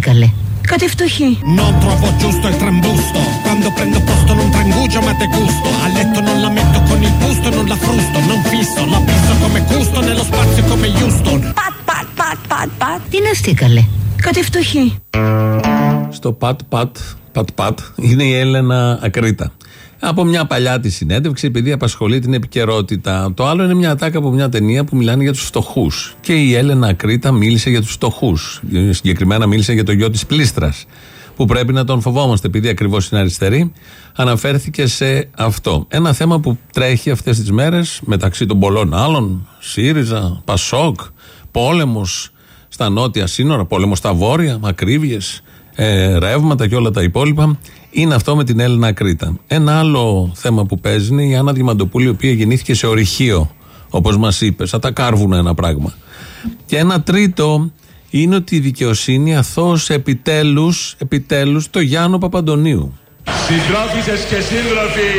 πέθανε. Τι να στεί καλέ. Κάτι φτωχή. Non trovo giusto il trambusto Quando prendo posto non trangugio ma te gusto A letto non la metto con il busto Non la frusto, non fisso La pisso come gusto Nello spazio come Houston Πατ, πατ, πατ, πατ, πατ. Τι να στεί καλέ. Κάτι φτωχή. Στο πατ πατ πατ πατ είναι η Έλενα Ακρίτα. Από μια παλιά τη συνέντευξη, επειδή απασχολεί την επικαιρότητα. Το άλλο είναι μια ατάκα από μια ταινία που μιλάνε για τους φτωχούς. Και η Έλενα Ακρίτα μίλησε για τους φτωχούς. Συγκεκριμένα μίλησε για το γιο της Πλήστρας. Που πρέπει να τον φοβόμαστε, επειδή ακριβώς είναι αριστερή. Αναφέρθηκε σε αυτό. Ένα θέμα που τρέχει αυτές τις μέρες μεταξύ των πολλών άλλων. ΣΥΡΙΖΑ, ΠΑΣΟΚ, πόλεμος στα νότια σύνορα, πόλεμος στα βόρεια, ακρίβειες, ε, ρεύματα και όλα τα υπόλοιπα. Είναι αυτό με την Έλληνα Κρήτα. Ένα άλλο θέμα που παίζει είναι η Άννα Διαμαντοπούλη, η οποία γεννήθηκε σε ορυχείο, όπως μας είπες, σαν τα κάρβουνα ένα πράγμα. Και ένα τρίτο είναι ότι η δικαιοσύνη αθώωσε επιτέλους επιτέλους, το Γιάννο Παπαντονίου. Συντρόφισσες και σύντροφοι,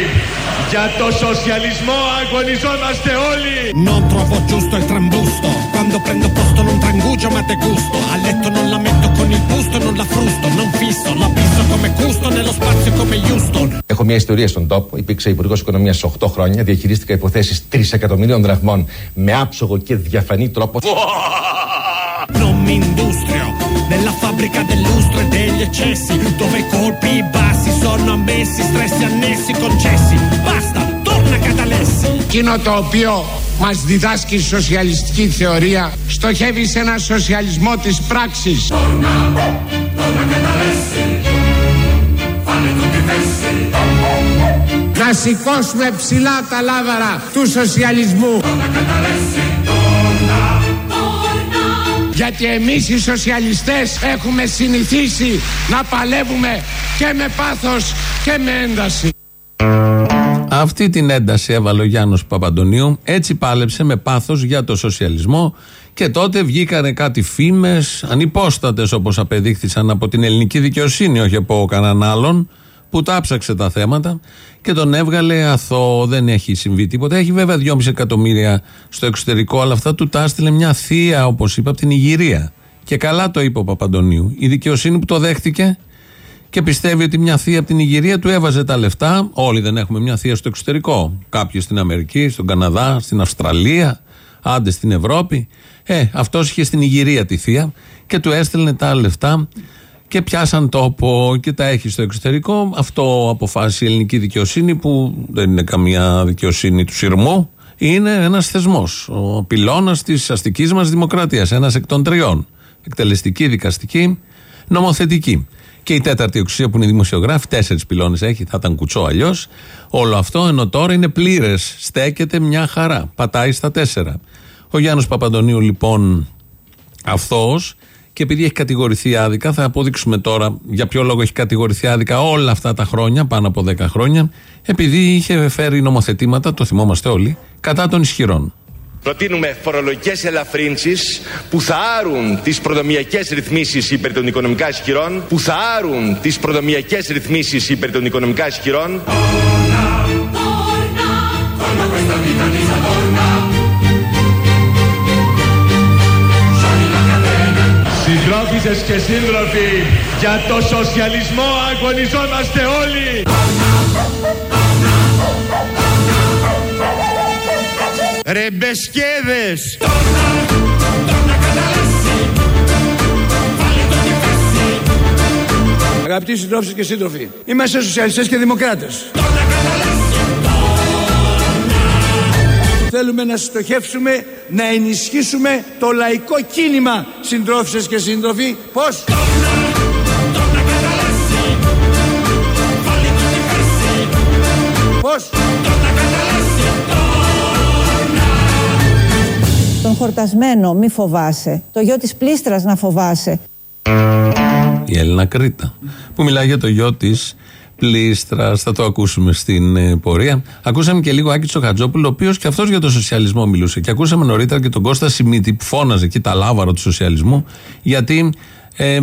για το σοσιαλισμό αγωνιζόμαστε όλοι! Non trovo giusto il trambusto Quando prendo posto non trangugio ma te gusto A letto non la metto con il busto Non la frusto, non fisso La pisso come gusto Nello spazio come Houston Έχω μια ιστορία στον τόπο. Υπήρξα υπουργός οικονομίας 8 χρόνια. Διαχειρίστηκα υποθέσεις 3 εκατομμυρίων δραχμών με άψογο και διαφανή τρόπο. Non mi industrio nella fabbrica del lustro e degli eccessi Dove i colpi bassi sono ammessi Stressi annessi concessi. Basta, torna Catalessi. Εκείνο το οποίο μας διδάσκει η σοσιαλιστική θεωρία στοχεύει σε ένα σοσιαλισμό της πράξης. Να σηκώσουμε ψηλά τα λάβαρα του σοσιαλισμού. Γιατί εμείς οι σοσιαλιστές έχουμε συνηθίσει να παλεύουμε και με πάθος και με ένταση. Αυτή την ένταση έβαλε ο Γιάννος Παπαντονίου. Έτσι πάλεψε με πάθος για το σοσιαλισμό. Και τότε βγήκανε κάτι φήμες ανυπόστατες όπως απεδείχθησαν από την ελληνική δικαιοσύνη, όχι από κανέναν άλλον, που τα ψάξε τα θέματα και τον έβγαλε αθώο. Δεν έχει συμβεί τίποτα. Έχει βέβαια 2,5 εκατομμύρια στο εξωτερικό, αλλά αυτά του τα έστειλε μια θεία, όπως είπα, από την Ιγυρία. Και καλά το είπε ο Παπαντονίου. Η δικαιοσύνη που το δέχτηκε και πιστεύει ότι μια θεία από την Ιγυρία του έβαζε τα λεφτά. Όλοι δεν έχουμε μια θεία στο εξωτερικό. Κάποιοι στην Αμερική, στον Καναδά, στην Αυστραλία, άντε στην Ευρώπη. Ε, αυτός είχε στην Ιγυρία τη θεία και του έστελνε τα λεφτά και πιάσαν τόπο και τα έχει στο εξωτερικό. Αυτό αποφάσισε η ελληνική δικαιοσύνη που δεν είναι καμία δικαιοσύνη του σειρμού. Είναι ένας θεσμός. Ο πυλώνας της αστικής μας δημοκρατίας. Ένας εκ των τριών. Εκτελεστική, δικαστική, νομοθετική. Και η τέταρτη εξουσία που είναι η δημοσιογράφη, τέσσερις πυλώνες έχει, θα ήταν κουτσό αλλιώς. Όλο αυτό ενώ τώρα είναι πλήρες. Στέκεται μια χαρά. Πατάει στα τέσσερα. Ο Γιάννος Παπαντονίου λοιπόν αθώο και επειδή έχει κατηγορηθεί άδικα, θα αποδείξουμε τώρα για ποιο λόγο έχει κατηγορηθεί άδικα όλα αυτά τα χρόνια, πάνω από 10 χρόνια, επειδή είχε φέρει νομοθετήματα, το θυμόμαστε όλοι, κατά των ισχυρών. Προτείνουμε φορολογικές ελαφρύνσεις που θα άρουν τις προδομιακές ρυθμίσεις υπέρ των οικονομικά ισχυρών, που θα άρουν τις προδομιακές ρυθμίσεις υπέρ των οικονομικά ισχυρών. Συντρόφισσες και σύντροφοι, για το σοσιαλισμό αγωνιζόμαστε όλοι! Ρεμπεσκέδες! Αγαπητοί συντρόφοι και σύντροφοι, είμαστε σοσιαλιστές και δημοκράτες. Θέλουμε να στοχεύσουμε, να ενισχύσουμε το λαϊκό κίνημα, συντρόφισσες και σύντροφοι. Πώς; Πώς; Τον χορτασμένο μη φοβάσαι, το γιο της πλήστρας να φοβάσαι. Η Έλληνα Κρήτα. Που μιλάει για το γιο της Πλήστρα. Θα το ακούσουμε στην ε, πορεία. Ακούσαμε και λίγο Άκη Τσοχατζόπουλο, ο οποίος και αυτός για το σοσιαλισμό μιλούσε. Και ακούσαμε νωρίτερα και τον Κώστα Σιμίτη που φώναζε εκεί τα λάβαρα του σοσιαλισμού, γιατί Ε,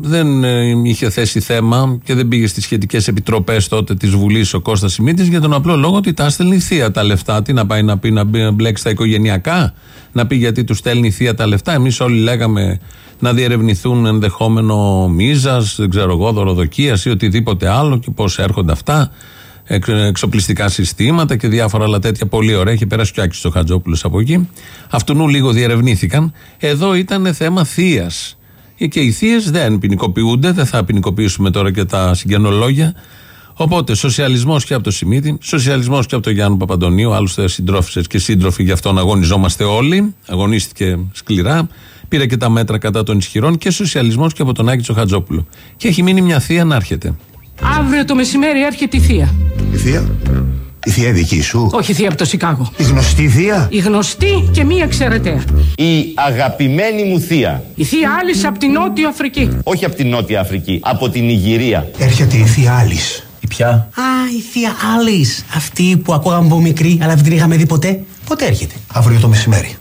δεν ε, είχε θέσει θέμα και δεν πήγε στις σχετικές επιτροπές τότε της Βουλής ο Κώστας Σιμίτης για τον απλό λόγο ότι τα στέλνει θεία τα λεφτά. Τι να πάει να πει, να μπλέξει τα οικογενειακά, να πει γιατί τους στέλνει θεία τα λεφτά. Εμείς όλοι λέγαμε να διερευνηθούν ενδεχόμενο μίζας, δεν ξέρω εγώ, δωροδοκίας ή οτιδήποτε άλλο και πώς έρχονται αυτά. Εξοπλιστικά συστήματα και διάφορα άλλα τέτοια. Πολύ ωραία. Έχει περάσει και ο Άκης ο Χατζόπουλο από εκεί. Αυτού λίγο διερευνήθηκαν. Εδώ ήταν θέμα θεία. Και οι θείες δεν ποινικοποιούνται. Δεν θα ποινικοποιήσουμε τώρα και τα συγγενολόγια. Οπότε, σοσιαλισμός και από το Σιμίτη, σοσιαλισμός και από τον Γιάννη Παπαντονίου, άλλωστε συντρόφισε και σύντροφοι, γι' αυτόν αγωνιζόμαστε όλοι. Αγωνίστηκε σκληρά. Πήρε και τα μέτρα κατά των ισχυρών και σοσιαλισμός και από τον Άκη Τσοχατζόπουλο. Και έχει μείνει μια θεία να έρχεται. Αύριο το μεσημέρι έρχεται η θεία. Η θεία; Η θεία δική σου; Όχι η θεία από το Σικάγο. Η γνωστή θεία; Η γνωστή και μία εξαιρετέα. Η αγαπημένη μου θεία. Η θεία Άλυση από την Νότια Αφρική. Όχι από την Νότια Αφρική, από την Ιγυρία. Έρχεται η θεία Άλυση. Η ποια; Α, η θεία Άλυση. Αυτή που ακούγαμε από μικρή, αλλά δεν την είχαμε δει ποτέ. Πότε έρχεται. Αύριο το μεσημέρι.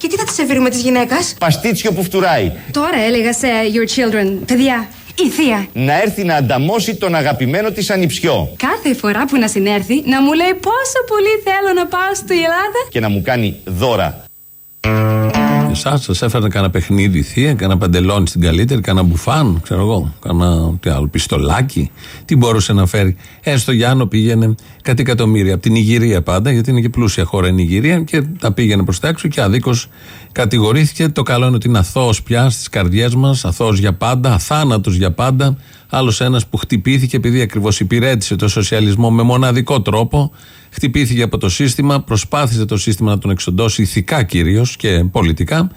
Και τι θα τη σερβίρουμε τη γυναίκα. Παστίτσιο που φτουράει. Τώρα έλεγα σε your children, παιδιά, η θεία. Να έρθει να ανταμώσει τον αγαπημένο της ανιψιό. Κάθε φορά που να συνέρθει να μου λέει πόσο πολύ θέλω να πάω στη Ελλάδα. Και να μου κάνει δώρα. Εσά σα έφερε κανένα παιχνίδι θεία, κανένα παντελόνι στην καλύτερη, κανένα μπουφάν, ξέρω εγώ, κανένα τι άλλο, πιστολάκι. Τι μπορούσε να φέρει. Έστω Γιάννο πήγαινε κάτι εκατομμύρια από την Ιγυρία πάντα, γιατί είναι και πλούσια χώρα η Ιγυρία και τα πήγαινε προς τα έξω και αδίκως κατηγορήθηκε. Το καλό είναι ότι είναι αθώος πια στις καρδιές μας, αθώος για πάντα, αθάνατος για πάντα. Άλλος ένας που χτυπήθηκε επειδή ακριβώς υπηρέτησε το σοσιαλισμό με μοναδικό τρόπο. Χτυπήθηκε από το σύστημα, προσπάθησε το σύστημα να τον εξοντώσει ηθικά κυρίως και πολιτικά.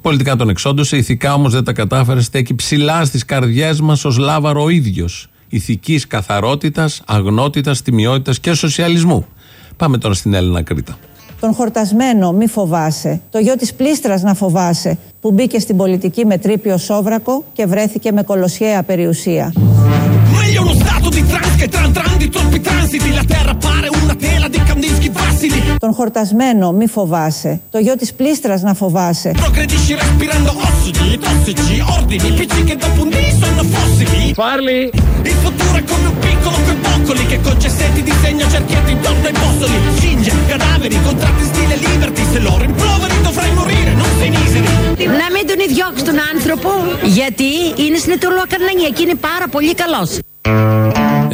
Πολιτικά τον εξόντωσε, ηθικά όμως δεν τα κατάφερε. Στέκει ψηλά στις καρδιές μας ως λάβαρο ο ίδιος. Ηθικής καθαρότητας, αγνότητας, τιμιότητας και σοσιαλισμού. Πάμε τώρα στην Έλληνα Κρήτα. Τον χορτασμένο μη φοβάσαι, το γιο της πλήστρας να φοβάσαι, που μπήκε στην πολιτική με τρίπιο σόβρακο και βρέθηκε με κολοσιαία περιουσία χορτασμένο, μη φοβάσαι. Το γιο της πλήστρας να φοβάσαι. Φάρλι! Να μην τον ιδιώξει τον άνθρωπο, γιατί είναι στην Ετωλοκαρνανία και είναι πάρα πολύ καλός.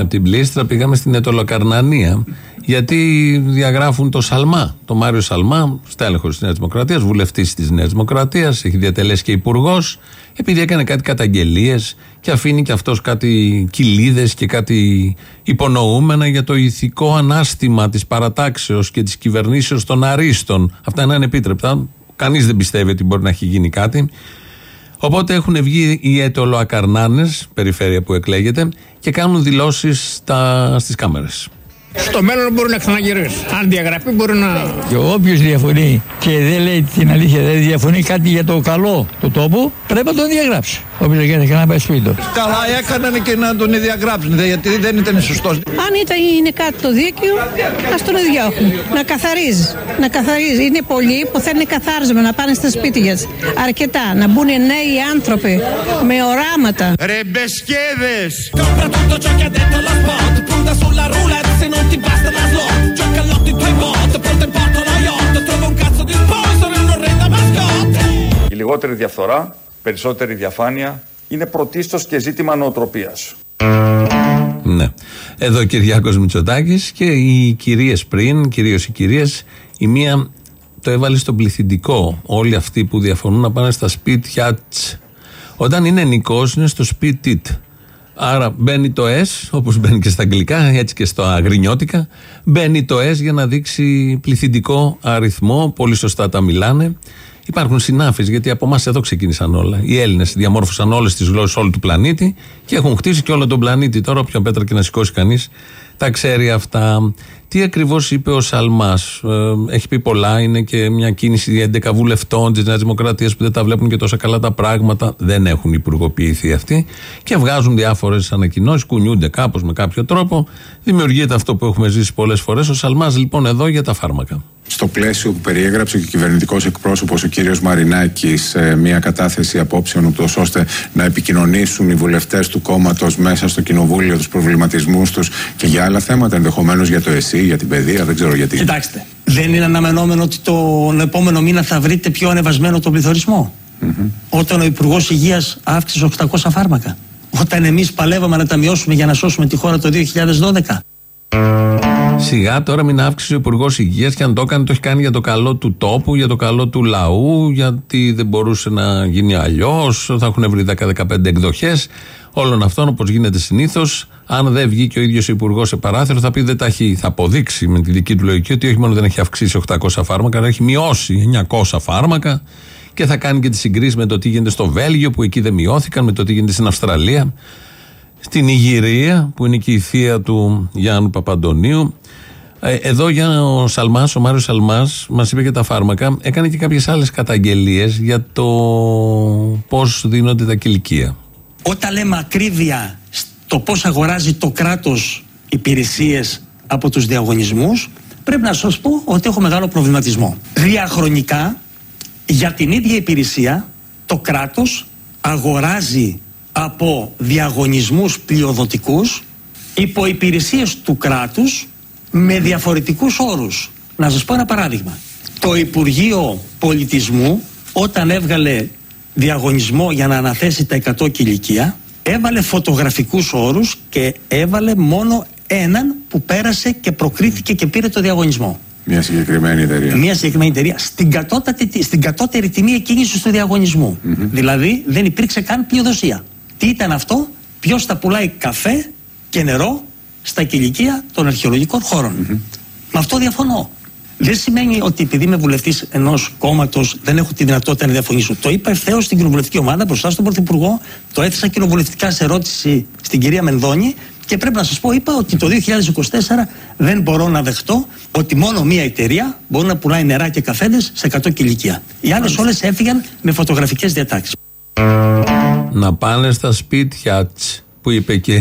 Από την πλήστρα πήγαμε στην Ετωλοκαρνανία. Γιατί διαγράφουν το Σαλμά, το Μάριο Σαλμά, στέλεχος της Νέας Δημοκρατίας, βουλευτής της Νέας Δημοκρατίας, έχει διατελέσει και υπουργός, επειδή έκανε κάτι καταγγελίες και αφήνει και αυτός κάτι κοιλίδε και κάτι υπονοούμενα για το ηθικό ανάστημα της παρατάξεως και της κυβερνήσεως των αρίστων. Αυτά είναι ανεπίτρεπτα. Κανείς δεν πιστεύει ότι μπορεί να έχει γίνει κάτι. Οπότε έχουν βγει οι ετωλοακαρνάνε, περιφέρεια που εκλέγεται, και κάνουν δηλώσεις στις κάμερες. Στο μέλλον μπορεί να ξαναγυρίσει. Αν διαγραφεί μπορεί να. Και όποιος διαφωνεί και δεν λέει την αλήθεια, δεν διαφωνεί κάτι για το καλό του τόπου, πρέπει να τον διαγράψει. Όποιος δεν και να πάει σπίτι του. Καλά έκαναν και να τον διαγράψουν, δε, γιατί δεν ήταν σωστός. Αν ήταν, είναι κάτι το δίκαιο, ας τον διώχνουν. Να καθαρίζει. Να καθαρίζει. Είναι πολλοί που θέλουν καθάρισμα να πάνε στα σπίτια. Αρκετά. Να μπουν νέοι άνθρωποι με οράματα. Ρεμπεσκέδες λιγότερη διαφθορά, περισσότερη διαφάνεια είναι πρωτίστως και ζήτημα νοοτροπίας. Ναι. Εδώ ο Κυριάκος Μητσοτάκης και οι κυρίες πριν, κυρίως οι κυρίες, η μία το έβαλε στον πληθυντικό. Όλοι αυτοί που διαφωνούν να πάνε στα σπίτια τς. Όταν είναι νικός, είναι στο σπίτι τ. Άρα μπαίνει το S, όπως μπαίνει και στα αγγλικά, έτσι και στα αγρινιώτικα. Μπαίνει το S για να δείξει πληθυντικό αριθμό. Πολύ σωστά τα μιλάνε. Υπάρχουν συνάφεις, γιατί από εμάς εδώ ξεκίνησαν όλα. Οι Έλληνες διαμόρφωσαν όλες τις γλώσσες όλου του πλανήτη και έχουν χτίσει και όλο τον πλανήτη. Τώρα, όποια πέτρα και να σηκώσει κανείς, τα ξέρει αυτά. Τι ακριβώς είπε ο Σαλμάς; Ε, έχει πει πολλά. Είναι και μια κίνηση 11 βουλευτών της Νέας Δημοκρατίας που δεν τα βλέπουν και τόσα καλά τα πράγματα. Δεν έχουν υπουργοποιηθεί αυτοί. Και βγάζουν διάφορες ανακοινώσεις, κουνιούνται κάπως με κάποιο τρόπο. Δημιουργείται αυτό που έχουμε ζήσει πολλές φορές. Ο Σαλμάς λοιπόν εδώ για τα φάρμακα. Στο πλαίσιο που περιέγραψε και ο κυβερνητικός εκπρόσωπος ο κύριος Μαρινάκης, μια κατάθεση απόψεων, ούτως ώστε να επικοινωνήσουν οι βουλευτές του κόμματος μέσα στο κοινοβούλιο τους προβληματισμούς τους και για άλλα θέματα, ενδεχομένως για το ΕΣΥ, για την παιδεία, δεν ξέρω γιατί. Κοιτάξτε, δεν είναι αναμενόμενο ότι τον επόμενο μήνα θα βρείτε πιο ανεβασμένο τον πληθωρισμό. Όταν ο Υπουργός Υγείας αύξησε 800 φάρμακα. Όταν εμείς παλεύαμε να τα μειώσουμε για να σώσουμε τη χώρα το 2012. Σιγά τώρα μην αύξησε ο Υπουργός Υγείας και αν το έκανε, το έχει κάνει για το καλό του τόπου, για το καλό του λαού, γιατί δεν μπορούσε να γίνει αλλιώς. Θα έχουν βρει 10-15 εκδοχές όλων αυτών, όπως γίνεται συνήθως. Αν δεν βγει και ο ίδιος ο Υπουργός σε παράθυρο, θα πει δεν τα έχει. Θα αποδείξει με τη δική του λογική ότι όχι μόνο δεν έχει αυξήσει 800 φάρμακα, αλλά έχει μειώσει 900 φάρμακα και θα κάνει και τη συγκρίση με το τι γίνεται στο Βέλγιο, που εκεί δεν μειώθηκαν, με το τι γίνεται στην Αυστραλία, στην Ιγυρία, που είναι και η θεία του Γιάννου Παπαντονίου. Ε, Εδώ για ο Σαλμάς, ο Μάριος Σαλμάς, μας είπε για τα φάρμακα, έκανε και κάποιες άλλες καταγγελίες για το πώς δίνονται τα κηλικία. Όταν λέμε ακρίβεια στο πώς αγοράζει το κράτος υπηρεσίες από τους διαγωνισμούς, πρέπει να σας πω ότι έχω μεγάλο προβληματισμό. Διαχρονικά, για την ίδια υπηρεσία, το κράτος αγοράζει από διαγωνισμούς πλειοδοτικούς υποϋπηρεσίες του κράτους με διαφορετικούς όρους. Να σας πω ένα παράδειγμα. Το Υπουργείο Πολιτισμού όταν έβγαλε διαγωνισμό για να αναθέσει τα 100 κηλικία έβαλε φωτογραφικούς όρους και έβαλε μόνο έναν που πέρασε και προκρίθηκε και πήρε το διαγωνισμό. Μια συγκεκριμένη εταιρεία. Μια συγκεκριμένη εταιρεία στην, κατώτατη, στην κατώτερη τιμή εκκίνησης του διαγωνισμού. Δηλαδή δεν υπήρξε καν πλειοδοσία. Τι ήταν αυτό, ποιος θα πουλάει καφέ και νερό στα κηλικία των αρχαιολογικών χώρων. Με αυτό διαφωνώ. Δεν σημαίνει ότι επειδή είμαι βουλευτής ενός κόμματος δεν έχω τη δυνατότητα να διαφωνήσω. Το είπα ευθέως στην κοινοβουλευτική ομάδα μπροστά στον Πρωθυπουργό, το έθεσα κοινοβουλευτικά σε ερώτηση στην κυρία Μενδώνη και πρέπει να σας πω, είπα ότι το 2024 δεν μπορώ να δεχτώ ότι μόνο μία εταιρεία μπορεί να πουλάει νερά και καφέδες σε 100 κηλικία. Οι άλλες όλες έφυγαν με φωτογραφικές διατάξεις. Να πάνε στα σπίτια τς, που είπε και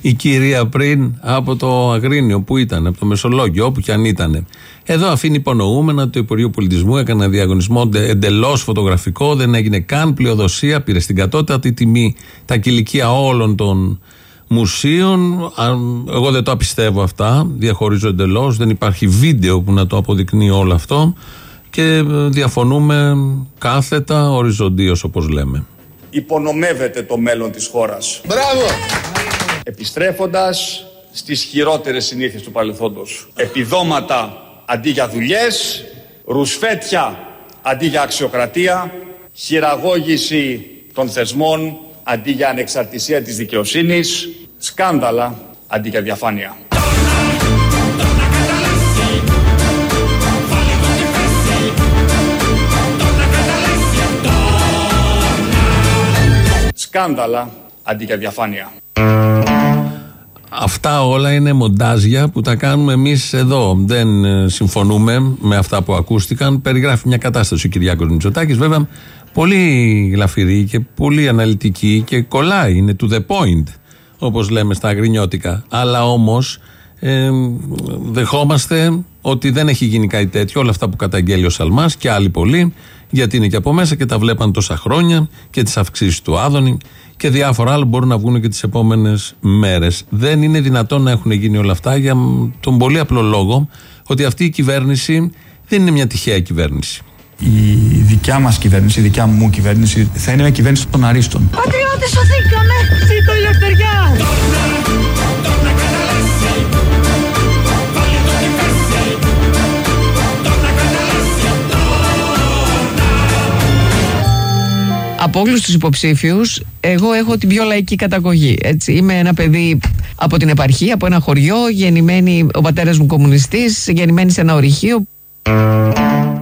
η κυρία πριν από το Αγρίνιο που ήταν, από το Μεσολόγιο, όπου και αν ήταν. Εδώ αφήνει υπονοούμενα ότι το Υπουργείο Πολιτισμού έκανε ένα διαγωνισμό εντελώς φωτογραφικό, δεν έγινε καν πλειοδοσία, πήρε στην κατώτατη τιμή τα κηλικία όλων των μουσείων. Αν- Εγώ δεν το απιστεύω αυτά, διαχωρίζω εντελώς. Δεν υπάρχει βίντεο που να το αποδεικνύει όλο αυτό και ε, διαφωνούμε κάθετα, οριζοντίως όπως λέμε. Υπονομεύεται το μέλλον της χώρας. Μπράβο! Επιστρέφοντας στις χειρότερες συνήθειες του παρελθόντος. Επιδόματα αντί για δουλειές, ρουσφέτια αντί για αξιοκρατία, χειραγώγηση των θεσμών αντί για ανεξαρτησία της δικαιοσύνης, σκάνδαλα αντί για διαφάνεια. Σκάνδαλα αντί για διαφάνεια. Αυτά όλα είναι μοντάζια που τα κάνουμε εμείς εδώ. Δεν ε, συμφωνούμε με αυτά που ακούστηκαν. Περιγράφει μια κατάσταση ο Κυριάκο Μητσοτάκη. Βέβαια, πολύ γλαφυρή και πολύ αναλυτική και κολλάει. Είναι to the point, όπως λέμε στα αγρινιώτικα. Αλλά όμως ε, δεχόμαστε ότι δεν έχει γίνει κάτι τέτοιο. Όλα αυτά που καταγγέλει ο Σαλμάς και άλλοι πολλοί, γιατί είναι και από μέσα και τα βλέπαν τόσα χρόνια και τις αυξήσεις του Άδωνη και διάφορα άλλα μπορούν να βγουν και τις επόμενες μέρες. Δεν είναι δυνατόν να έχουν γίνει όλα αυτά για τον πολύ απλό λόγο ότι αυτή η κυβέρνηση δεν είναι μια τυχαία κυβέρνηση. Η δικιά μας κυβέρνηση, η δικιά μου κυβέρνηση θα είναι μια κυβέρνηση των αρίστων. Πατριώτες σωθήκαμε! Από όλους τους υποψήφιους, εγώ έχω την πιο λαϊκή καταγωγή. Έτσι. Είμαι ένα παιδί από την επαρχία, από ένα χωριό, γεννημένη, ο πατέρας μου κομμουνιστής, γεννημένη σε ένα ορυχείο.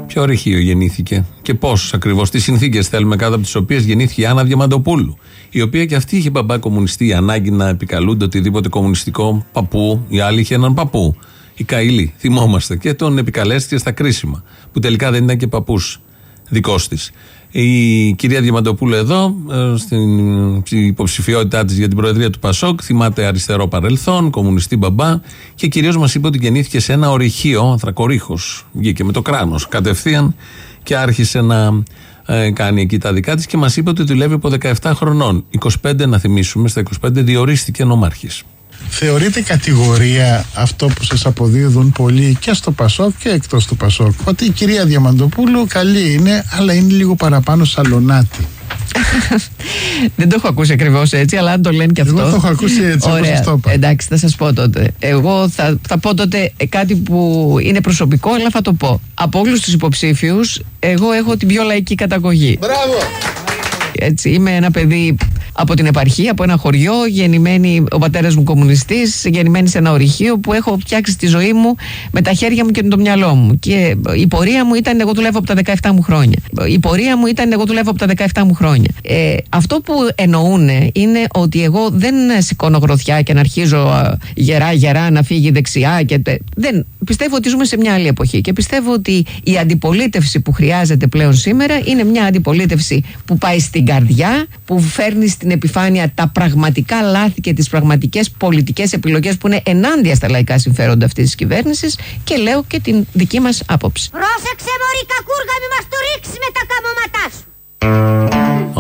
Ποιο ορυχείο γεννήθηκε και πώς ακριβώς, τι συνθήκες θέλουμε κάτω από τις οποίες γεννήθηκε η Άννα Διαμαντοπούλου. Η οποία και αυτή είχε μπαμπά κομμουνιστή, ανάγκη να επικαλούνται οτιδήποτε κομμουνιστικό παππού. Η άλλη είχε έναν παππού. Η Καηλή, θυμόμαστε. Και τον επικαλέστηκε στα κρίσιμα. Που τελικά δεν ήταν και παππούς δικός της. Η κυρία Διαμαντοπούλου εδώ, ε, στην υποψηφιότητά της για την Προεδρία του Πασόκ, θυμάται αριστερό παρελθόν, κομμουνιστή μπαμπά και κυρίως μας είπε ότι γεννήθηκε σε ένα ορυχείο, ανθρακορίχος. Βγήκε με το κράνος κατευθείαν και άρχισε να ε, κάνει εκεί τα δικά της και μας είπε ότι δουλεύει από 17 χρονών. 25, να θυμίσουμε, στα 25 διορίστηκε νομάρχης. Θεωρείται κατηγορία αυτό που σας αποδίδουν πολλοί και στο Πασόκ και εκτός του Πασόκ ότι η κυρία Διαμαντοπούλου καλή είναι αλλά είναι λίγο παραπάνω σαλονάτη; Δεν το έχω ακούσει ακριβώς έτσι, αλλά αν το λένε και αυτό. Εγώ το έχω ακούσει έτσι, όπως Ωραία. το είπα. Εντάξει, θα σας πω τότε. Εγώ θα, θα πω τότε κάτι που είναι προσωπικό, αλλά θα το πω. Από όλους τους υποψήφιους, εγώ έχω την πιο λαϊκή καταγωγή. Μπράβο! Έτσι, είμαι ένα παιδί από την επαρχία, από ένα χωριό, γεννημένη, ο πατέρας μου κομμουνιστής, γεννημένη σε ένα ορυχείο που έχω φτιάξει τη ζωή μου με τα χέρια μου και το μυαλό μου. Και η πορεία μου ήταν εγώ δουλεύω από τα 17 μου χρόνια. Η πορεία μου ήταν εγώ δουλεύω από τα 17 μου χρόνια. Ε, αυτό που εννοούν είναι ότι εγώ δεν σηκώνω γροθιά και να αρχίζω γερά-γερά να φύγει δεξιά. Και τε- δεν. Πιστεύω ότι ζούμε σε μια άλλη εποχή και πιστεύω ότι η αντιπολίτευση που χρειάζεται πλέον σήμερα είναι μια αντιπολίτευση που πάει στην καρδιά, που φέρνει στην επιφάνεια τα πραγματικά λάθη και τις πραγματικές πολιτικές επιλογές που είναι ενάντια στα λαϊκά συμφέροντα αυτής της κυβέρνησης και λέω και την δική μας άποψη. Πρόσεξε μωρή κακούργα μη μας το ρίξεις με τα καμώματά σου.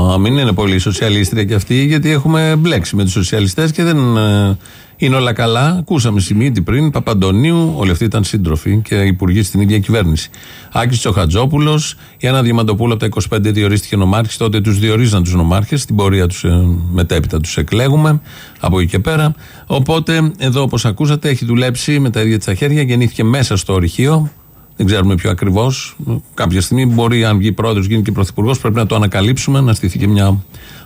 Α, μην είναι πολύ σοσιαλίστρια κι αυτή, γιατί έχουμε μπλέξει με τους σοσιαλιστές και δεν ε, είναι όλα καλά. Ακούσαμε Σιμίτη πριν, Παπαντονίου, όλοι αυτοί ήταν σύντροφοι και υπουργοί στην ίδια κυβέρνηση. Άκης Τσοχατζόπουλος, η Άννα Διαμαντοπούλου από τα 25 διορίστηκε νομάρχης. Τότε τους διορίζαν τους νομάρχες, στην πορεία τους ε, μετέπειτα τους εκλέγουμε από εκεί και πέρα. Οπότε, εδώ όπως ακούσατε, έχει δουλέψει με τα ίδια τη τα χέρια, γεννήθηκε μέσα στο ορυχείο. Δεν ξέρουμε πιο ακριβώς. Κάποια στιγμή μπορεί, αν βγει πρόεδρος, γίνει και πρωθυπουργός, πρέπει να το ανακαλύψουμε, να στηθεί και μια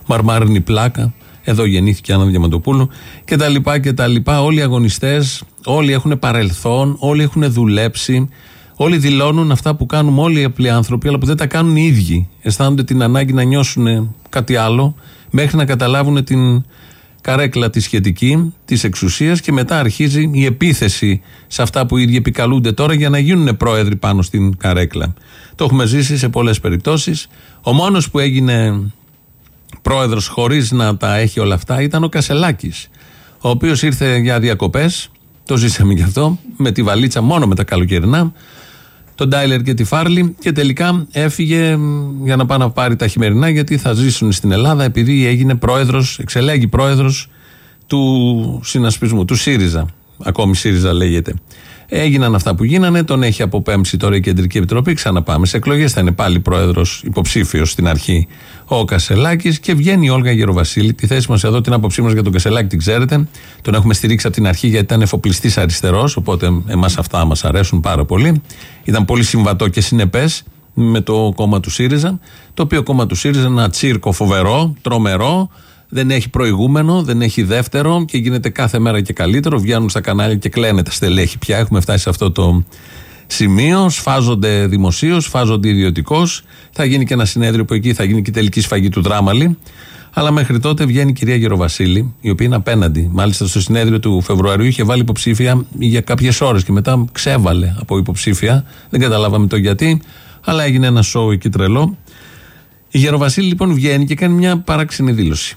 μαρμάρινη πλάκα. Εδώ γεννήθηκε η Άννα Διαμαντοπούλου και τα λοιπά και τα λοιπά. Όλοι οι αγωνιστές, όλοι έχουν παρελθόν, όλοι έχουν δουλέψει. Όλοι δηλώνουν αυτά που κάνουμε όλοι οι απλοί άνθρωποι, αλλά που δεν τα κάνουν οι ίδιοι. Αισθάνονται την ανάγκη να νιώσουν κάτι άλλο, μέχρι να καταλάβουν την καρέκλα τη σχετική της εξουσίας και μετά αρχίζει η επίθεση σε αυτά που οι ίδιοι επικαλούνται τώρα για να γίνουν πρόεδροι πάνω στην καρέκλα. Το έχουμε ζήσει σε πολλές περιπτώσεις. Ο μόνος που έγινε πρόεδρος χωρίς να τα έχει όλα αυτά ήταν ο Κασελάκης, ο οποίος ήρθε για διακοπές. Το ζήσαμε γι' αυτό, με τη βαλίτσα μόνο με τα καλοκαιρινά, τον Τάιλερ και τη Φάρλι και τελικά έφυγε μ, για να πάει να πάρει τα χειμερινά γιατί θα ζήσουν στην Ελλάδα επειδή έγινε πρόεδρος, εξελέγει πρόεδρος του συνασπισμού, του ΣΥΡΙΖΑ. Ακόμη ΣΥΡΙΖΑ λέγεται. Έγιναν αυτά που γίνανε, τον έχει αποπέμψει τώρα η Κεντρική Επιτροπή. Ξαναπάμε σε εκλογές. Θα είναι πάλι πρόεδρος υποψήφιος στην αρχή ο Κασελάκης και βγαίνει η Όλγα Γεροβασίλη. Τη θέση μας εδώ, την άποψή μας για τον Κασελάκη την ξέρετε. Τον έχουμε στηρίξει από την αρχή γιατί ήταν εφοπλιστής αριστερός. Οπότε εμάς αυτά μας αρέσουν πάρα πολύ. Ήταν πολύ συμβατό και συνεπές με το κόμμα του ΣΥΡΙΖΑ. Το οποίο κόμμα του ΣΥΡΙΖΑ είναι ένα τσίρκο φοβερό, τρομερό, δεν έχει προηγούμενο, δεν έχει δεύτερο και γίνεται κάθε μέρα και καλύτερο. Βγαίνουν στα κανάλια και κλαίνε τα στελέχη πια. Έχουμε φτάσει σε αυτό το σημείο. Σφάζονται δημοσίως, σφάζονται ιδιωτικώς. Θα γίνει και ένα συνέδριο που εκεί θα γίνει και η τελική σφαγή του δράμαλη. Αλλά μέχρι τότε βγαίνει η κυρία Γεροβασίλη, η οποία είναι απέναντι. Μάλιστα στο συνέδριο του Φεβρουαρίου είχε βάλει υποψήφια για κάποιες ώρες και μετά ξέβαλε από υποψήφια. Δεν καταλάβαμε το γιατί, αλλά έγινε ένα σοου εκεί τρελό. Η Γεροβασίλη λοιπόν βγαίνει και κάνει μια παράξενη δήλωση.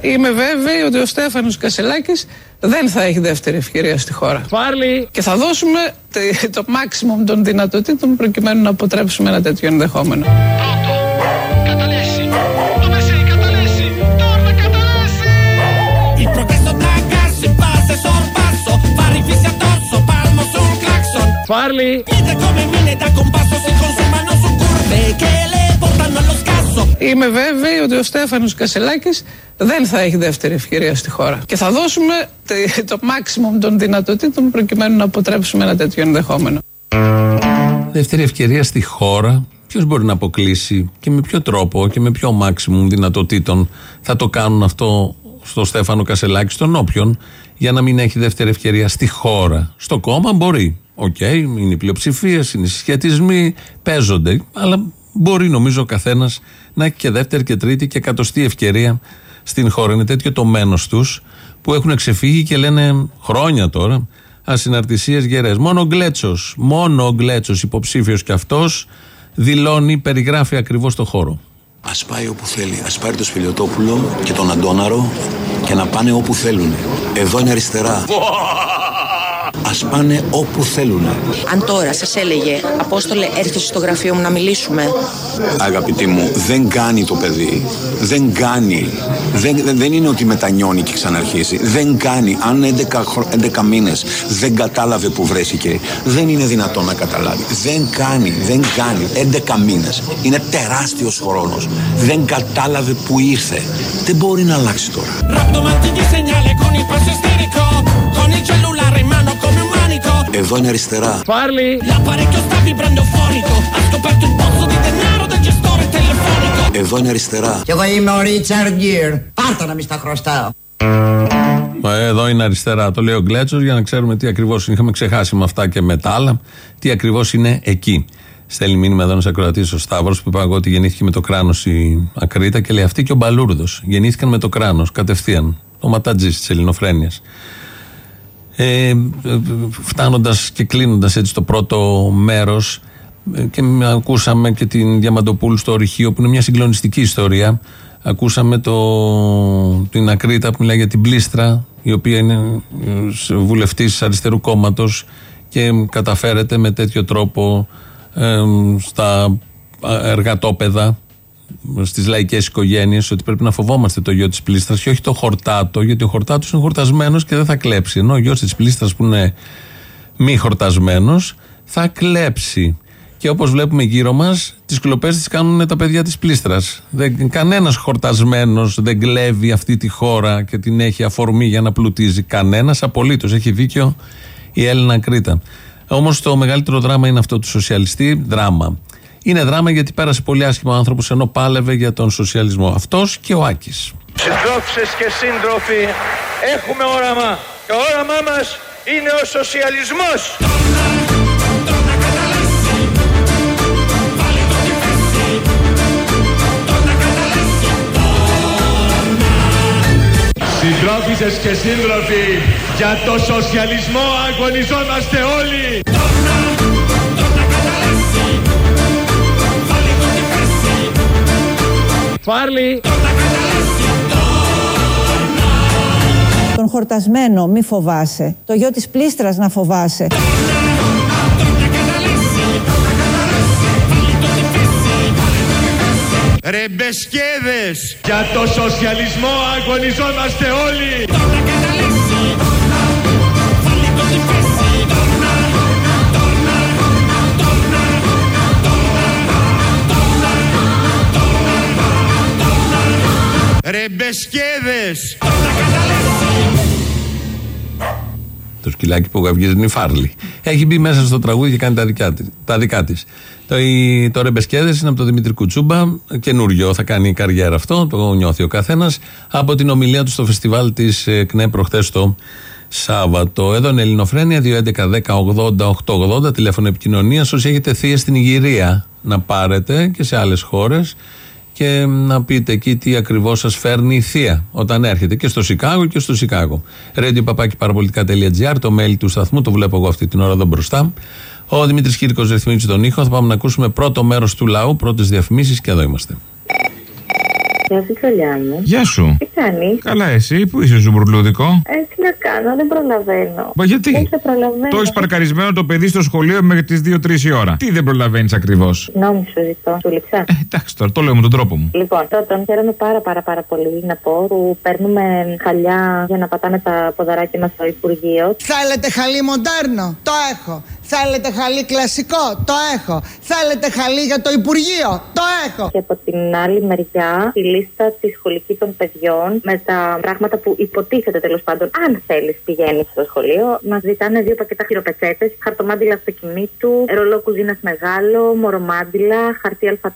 Είμαι βέβαιη ότι ο Στέφανος Κασελάκης δεν θα έχει δεύτερη ευκαιρία στη χώρα. Πάλι. Και θα δώσουμε το, το maximum των δυνατοτήτων προκειμένου να αποτρέψουμε ένα τέτοιο ενδεχόμενο. Il progresso da gas in fase sorpasso Fare i fissi addosso, palmo sul clacson Farli Pietre come mine da compasso si consumano su curve Che le portano allo scasso Είμαι βέβαιη ότι ο Στέφανος Κασελάκης δεν θα έχει δεύτερη ευκαιρία στη χώρα. Και θα δώσουμε το, το μάξιμουμ των δυνατοτήτων προκειμένου να αποτρέψουμε ένα τέτοιο ενδεχόμενο. Δεύτερη ευκαιρία στη χώρα; Ποιος μπορεί να αποκλείσει και με ποιο τρόπο και με ποιο μάξιμουμ δυνατοτήτων θα το κάνουν αυτό στο Στέφανο Κασελάκη, στον όποιον, για να μην έχει δεύτερη ευκαιρία στη χώρα; Στο κόμμα μπορεί. Οκ, είναι οι πλειοψηφίες, είναι οι συσχετισμοί, παίζονται. Αλλά μπορεί νομίζω ο καθένας να έχει και δεύτερη και τρίτη και εκατοστή ευκαιρία στην χώρα. Είναι τέτοιο το μένος τους που έχουν ξεφύγει και λένε χρόνια τώρα ασυναρτησίες γερές. Μόνο ο Γκλέτσος, μόνο ο Γκλέτσος, υποψήφιος κι αυτός, δηλώνει, περιγράφει ακριβώς το χώρο. Α πάει όπου θέλει. Α πάρει το Σπηλιοτόπουλο και τον Αντώναρο και να πάνε όπου θέλουν. Εδώ είναι αριστερά. Α πάνε όπου θέλουν. Αν τώρα σας έλεγε, Απόστολε, έρχεσαι στο γραφείο μου να μιλήσουμε. Αγαπητοί μου, δεν κάνει το παιδί. Δεν κάνει. Δεν, δεν, δεν είναι ότι μετανιώνει και ξαναρχίζει. Δεν κάνει. Αν 11, χρο- 11 μήνες δεν κατάλαβε που βρέθηκε, δεν είναι δυνατόν να καταλάβει. Δεν κάνει. Δεν κάνει. 11 μήνες. Είναι τεράστιος χρόνος. Δεν κατάλαβε που ήρθε. Δεν μπορεί να αλλάξει τώρα. Domani di segnale con il passo isterico Con il cellulare in mano come un manico Εδώ είναι αριστερά. Parli L'apparecchio sta vibrando fonico Ha scoperto il pozzo di denaro del gestore telefonico Εδώ είναι αριστερά. Κι εγώ είμαι ο Ρίτσαρντ Γκίρ. Πάρτα να μη στα χρωστάω. Ε, Εδώ είναι αριστερά. Το λέει ο Γκλέτσος για να ξέρουμε τι ακριβώς είχαμε ξεχάσει με αυτά και με τα άλλα. Τι ακριβώς είναι εκεί. Στέλνει μήνυμα εδώ ένας ακροατής ο Σταύρος που είπα εγώ ότι γεννήθηκε με το κράνος η Ακρίτα και λέει αυτή και ο Μπαλούρδος. Γεννήθηκαν με το κράνος κατευθείαν. Ο ματατζής της Ελληνοφρένειας. Ε, Φτάνοντας και κλείνοντας έτσι το πρώτο μέρος, και μ- ακούσαμε και την Διαμαντοπούλου στο ορυχείο που είναι μια συγκλονιστική ιστορία. Ακούσαμε το, την Ακρίτα που μιλάει για την Πλήστρα, η οποία είναι βουλευτής αριστερού κόμματος και καταφέρεται με τέτοιο τρόπο ε, στα εργατόπεδα στις λαϊκές οικογένειες ότι πρέπει να φοβόμαστε το γιο της πλήστρας και όχι το χορτάτο, γιατί ο χορτάτος είναι χορτασμένος και δεν θα κλέψει. Ενώ ο γιος της πλήστρας που είναι μη χορτασμένος θα κλέψει. Και όπως βλέπουμε γύρω μας, τις κλοπές τις κάνουν τα παιδιά της πλήστρας. Κανένας χορτασμένος δεν κλέβει αυτή τη χώρα και την έχει αφορμή για να πλουτίζει. Κανένας απολύτως. Έχει δίκιο η Έλληνα Κρήτα. Όμως το μεγαλύτερο δράμα είναι αυτό του σοσιαλιστή. Δράμα. Είναι δράμα γιατί πέρασε πολύ άσχημα ο άνθρωπος ενώ πάλευε για τον σοσιαλισμό. Αυτός και ο Άκης. Συντρόφισσες και σύντροφοι, έχουμε όραμα. Το όραμά μας είναι ο σοσιαλισμός. Συντρόφισσες και σύντροφοι Για το σοσιαλισμό αγωνιζόμαστε όλοι Φάρλι Τον χορτασμένο μη φοβάσαι. Το γιο της πλήστρας να φοβάσαι. Ρεμπεσκέδες Για το σοσιαλισμό αγωνιζόμαστε όλοι Ρεμπεσκέδες Το σκυλάκι που γαυγίζει είναι η Φάρλι. Έχει μπει μέσα στο τραγούδι και κάνει τα δικά, της- τα δικά της. Το, η- το Ρεμπεσκέδε είναι από τον Δημήτρη Κουτσούμπα. Καινούριο θα κάνει η καριέρα αυτό. Το νιώθει ο καθένας. Από την ομιλία του στο φεστιβάλ της ΚΝΕ προχθές το Σάββατο. Εδώ είναι Ελληνοφρένια 2.11.10.80.880 τηλέφωνο επικοινωνίας. Όσοι έχετε θεία στην Ιγυρία να πάρετε και σε άλλες χώρες και να πείτε εκεί τι ακριβώς σας φέρνει η θεία όταν έρχεται και στο Σικάγο και στο Σικάγο. Radio το mail του σταθμού, το βλέπω εγώ αυτή την ώρα εδώ μπροστά. Ο Δημήτρης Κύρκο ρυθμίζει τον ήχο. Θα πάμε να ακούσουμε πρώτο μέρος του λαού, πρώτες διαφημίσεις και εδώ είμαστε. Γεια σου, τσολιά μου. Γεια σου. Τι κάνεις; Καλά, εσύ που είσαι ζουμπουρλούδικο. Ε, τι να κάνω, δεν προλαβαίνω. Μα γιατί; Δεν σε προλαβαίνω. Το έχεις παρκαρισμένο το παιδί στο σχολείο μέχρι τις 2-3 η ώρα. Τι δεν προλαβαίνεις ακριβώς; Συγγνώμη, σου ζητώ. Σου λείψα. Εντάξει τώρα, το λέω με τον τρόπο μου. Λοιπόν, πρώτον, χαίρομαι πάρα πάρα πάρα πολύ να πω που παίρνουμε χαλιά για να πατάμε τα ποδαράκια μας στο Υπουργείο. Θέλετε χαλί μοντέρνο, το έχω. Θέλετε χαλί κλασικό, το έχω. Θέλετε χαλί για το Υπουργείο, το έχω. Και από την άλλη μεριά, τη λίστα τη σχολική των παιδιών με τα πράγματα που υποτίθεται τέλος πάντων, αν θέλεις πηγαίνεις στο σχολείο. Μας ζητάνε δύο πακετά χειροπετσέτες, χαρτομάντιλα αυτοκινήτου, ρολό κουζίνας μεγάλο, μορομάντιλα, χαρτί Α4.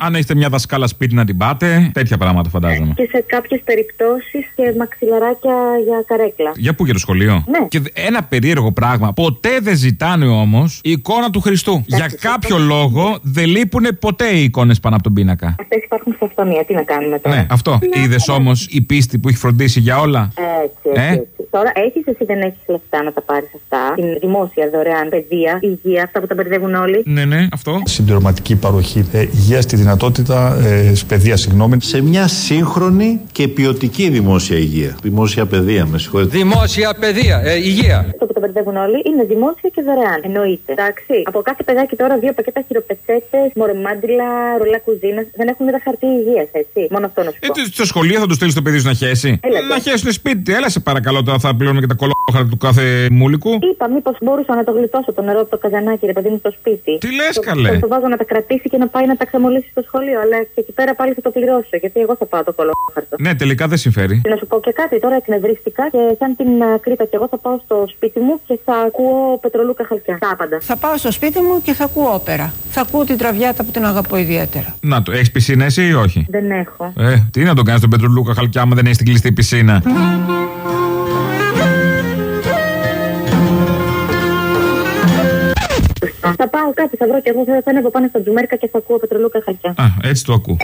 Αν έχετε μια δασκάλα σπίτι να την πάτε, τέτοια πράγματα φαντάζομαι. Και σε κάποιες περιπτώσεις και μαξιλαράκια για καρέκλα. Για πού για το σχολείο; Ναι. Και ένα περίεργο πράγμα. Ποτέ δεν ζητάνε όμως η εικόνα του Χριστού. Για κάποιο λόγο δεν λείπουν ποτέ οι εικόνες πάνω από τον πίνακα. Αυτές υπάρχουν στα αυτονία, τι να να κάνουμε τώρα. Ναι, αυτό. Είδες όμως η πίστη που έχει φροντίσει για όλα; Έτσι, έτσι, Ε; έτσι. Τώρα έχεις εσύ δεν έχεις λεφτά να τα πάρεις αυτά. Την δημόσια δωρεάν παιδεία, υγεία, αυτά που τα μπερδεύουν όλοι. Ναι, ναι, αυτό. Συμπληρωματική παροχή ε, υγεία στη δυνατότητα ε, παιδεία, συγγνώμη. Σε μια σύγχρονη και ποιοτική δημόσια υγεία. Δημόσια παιδεία, με συγχωρείτε. Δημόσια παιδεία, ε, υγεία. Αυτό που τα μπερδεύουν όλοι είναι δημόσια και δωρεάν. Εννοείται. Εντάξει. Από κάθε παιδάκι τώρα δύο πακέτα χειροπετσέτες, μορμάντιλα, ρολά κουζίνας. Δεν έχουν τα χαρτί υγείας, έτσι. Μόνο αυτό να σου Ε, πω. τι- στο σχολείο θα τους στείλεις το παιδί σου να χέσει; Έλα, να τώρα. χέσουν σπίτι. Έλα σε παρακαλώ τώρα θα πληρώνουμε και τα κολόχαρτα του κάθε μούλικου. Είπα, μήπως μπορούσα να το γλιτώσω το νερό από το καζανάκι, ρε παιδί μου, στο σπίτι. Τι λες, Το- καλέ; Το, το βάζω να τα κρατήσει και να πάει να τα ξεμολύσει στο σχολείο. Αλλά και εκεί πέρα πάλι θα το πληρώσω. Γιατί εγώ θα πάω το κολόχαρτο. Ναι, τελικά δεν συμφέρει. Και να σου πω και κάτι, τώρα εκνευρίστηκα και σαν την α, Κρήτα και εγώ θα πάω στο σπίτι μου και θα ακούω πετρολούκα χαλκιά. Τα άπαντα. Θα πάω στο σπίτι μου και θα ακούω όπερα. Θα ακούω την τραβιάτα που την αγαπώ ιδιαίτερα. Να το, έχεις πισίνα εσύ ή όχι; Δεν έχω. Ε, τι να τον κάνεις τον Πετρολούκα χαλκιά, άμα δεν έχει την κλειστή πισίνα. Θα πάω κάτι, θα βρω και εγώ θα ανέβω πάνω στα τζουμέρκα και θα ακούω πετρολούκα χαλκιά. Α, έτσι το ακούω.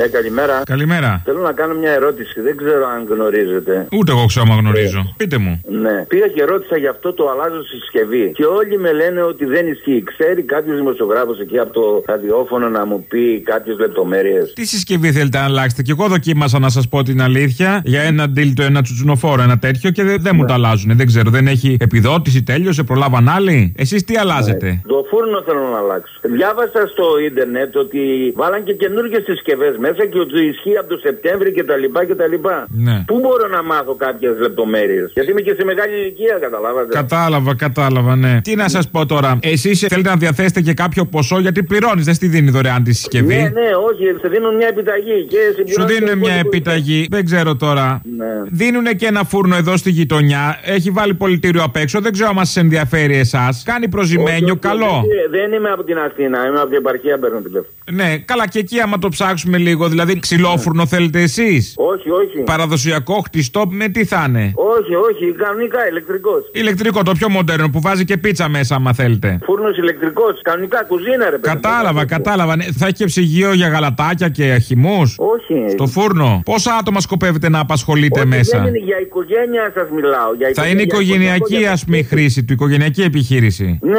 Ναι, καλημέρα. Καλημέρα. Θέλω να κάνω μια ερώτηση. Δεν ξέρω αν γνωρίζετε. Ούτε εγώ ξέρω, άμα γνωρίζω. Πείτε μου. Ναι. Πήγα και ρώτησα γι' αυτό το αλλάζω συσκευή. Και όλοι με λένε ότι δεν ισχύει. Ξέρει κάποιος δημοσιογράφος εκεί από το ραδιόφωνο να μου πει κάποιες λεπτομέρειες; Τι συσκευή θέλετε να αλλάξετε; Και εγώ δοκίμασα να σας πω την αλήθεια για ένα ντύλ το ένα τσουτσουνοφόρο, ένα τέτοιο και δεν, δεν μου το αλλάζουν. Δεν ξέρω, δεν έχει επιδότηση, τέλειωσε, προλάβαν άλλοι. Εσείς τι αλλάζετε; Το φούρνο θέλω να αλλάξω. Διάβασα στο ίντερνετ ότι βάλαν και καινούργιες συσκευές μέσα και ότι ισχύει από το Σεπτέμβρη κτλ. κτλ. Ναι. Πού μπορώ να μάθω κάποιες λεπτομέρειες; Γιατί είμαι και σε μεγάλη ηλικία, καταλάβατε. Κατάλαβα, κατάλαβα, ναι. Τι να σας πω τώρα; Εσείς θέλετε να διαθέσετε και κάποιο ποσό γιατί πληρώνεις, δεν στη δίνει δωρεάν τη συσκευή. Ναι, ναι, όχι, σε δίνουν μια επιταγή. Και Σου συμπληρώνεις δίνουν το μια υπόλοιπο. επιταγή. Δεν ξέρω τώρα. Ναι. Δίνουν και ένα φούρνο εδώ στη γειτονιά. Έχει βάλει πολιτήριο απ' έξω. Δεν ξέρω αν σας ενδιαφέρει εσάς. Κάνει προζημένιο, Όχι, καλό. όχι, Δεν είμαι από την Αθήνα, είμαι από την επαρχία, παίρνω τηλέφωνο. Ναι, καλά και εκεί άμα το ψάξουμε λίγο. Δηλαδή ξυλόφουρνο θέλετε εσείς; Όχι, όχι. Παραδοσιακό χτιστό με τι θα είναι; Όχι, όχι, κανονικά ηλεκτρικός. Ηλεκτρικό, το πιο μοντέρνο που βάζει και πίτσα μέσα, άμα θέλετε. Φούρνος ηλεκτρικός, κανονικά κουζίνα, ρε παιδί. Κατάλαβα, κατάλαβα. Ναι, Θα έχει και ψυγείο για γαλατάκια και χυμούς; Όχι. Στο φούρνο; Πόσα άτομα σκοπεύετε να απασχολείτε Όχι, μέσα; Δεν είναι για οικογένεια, σας μιλάω. Για Θα είναι οικογενειακή, για- ας πούμε, η χρήση του, οικογενειακή επιχείρηση. Ναι,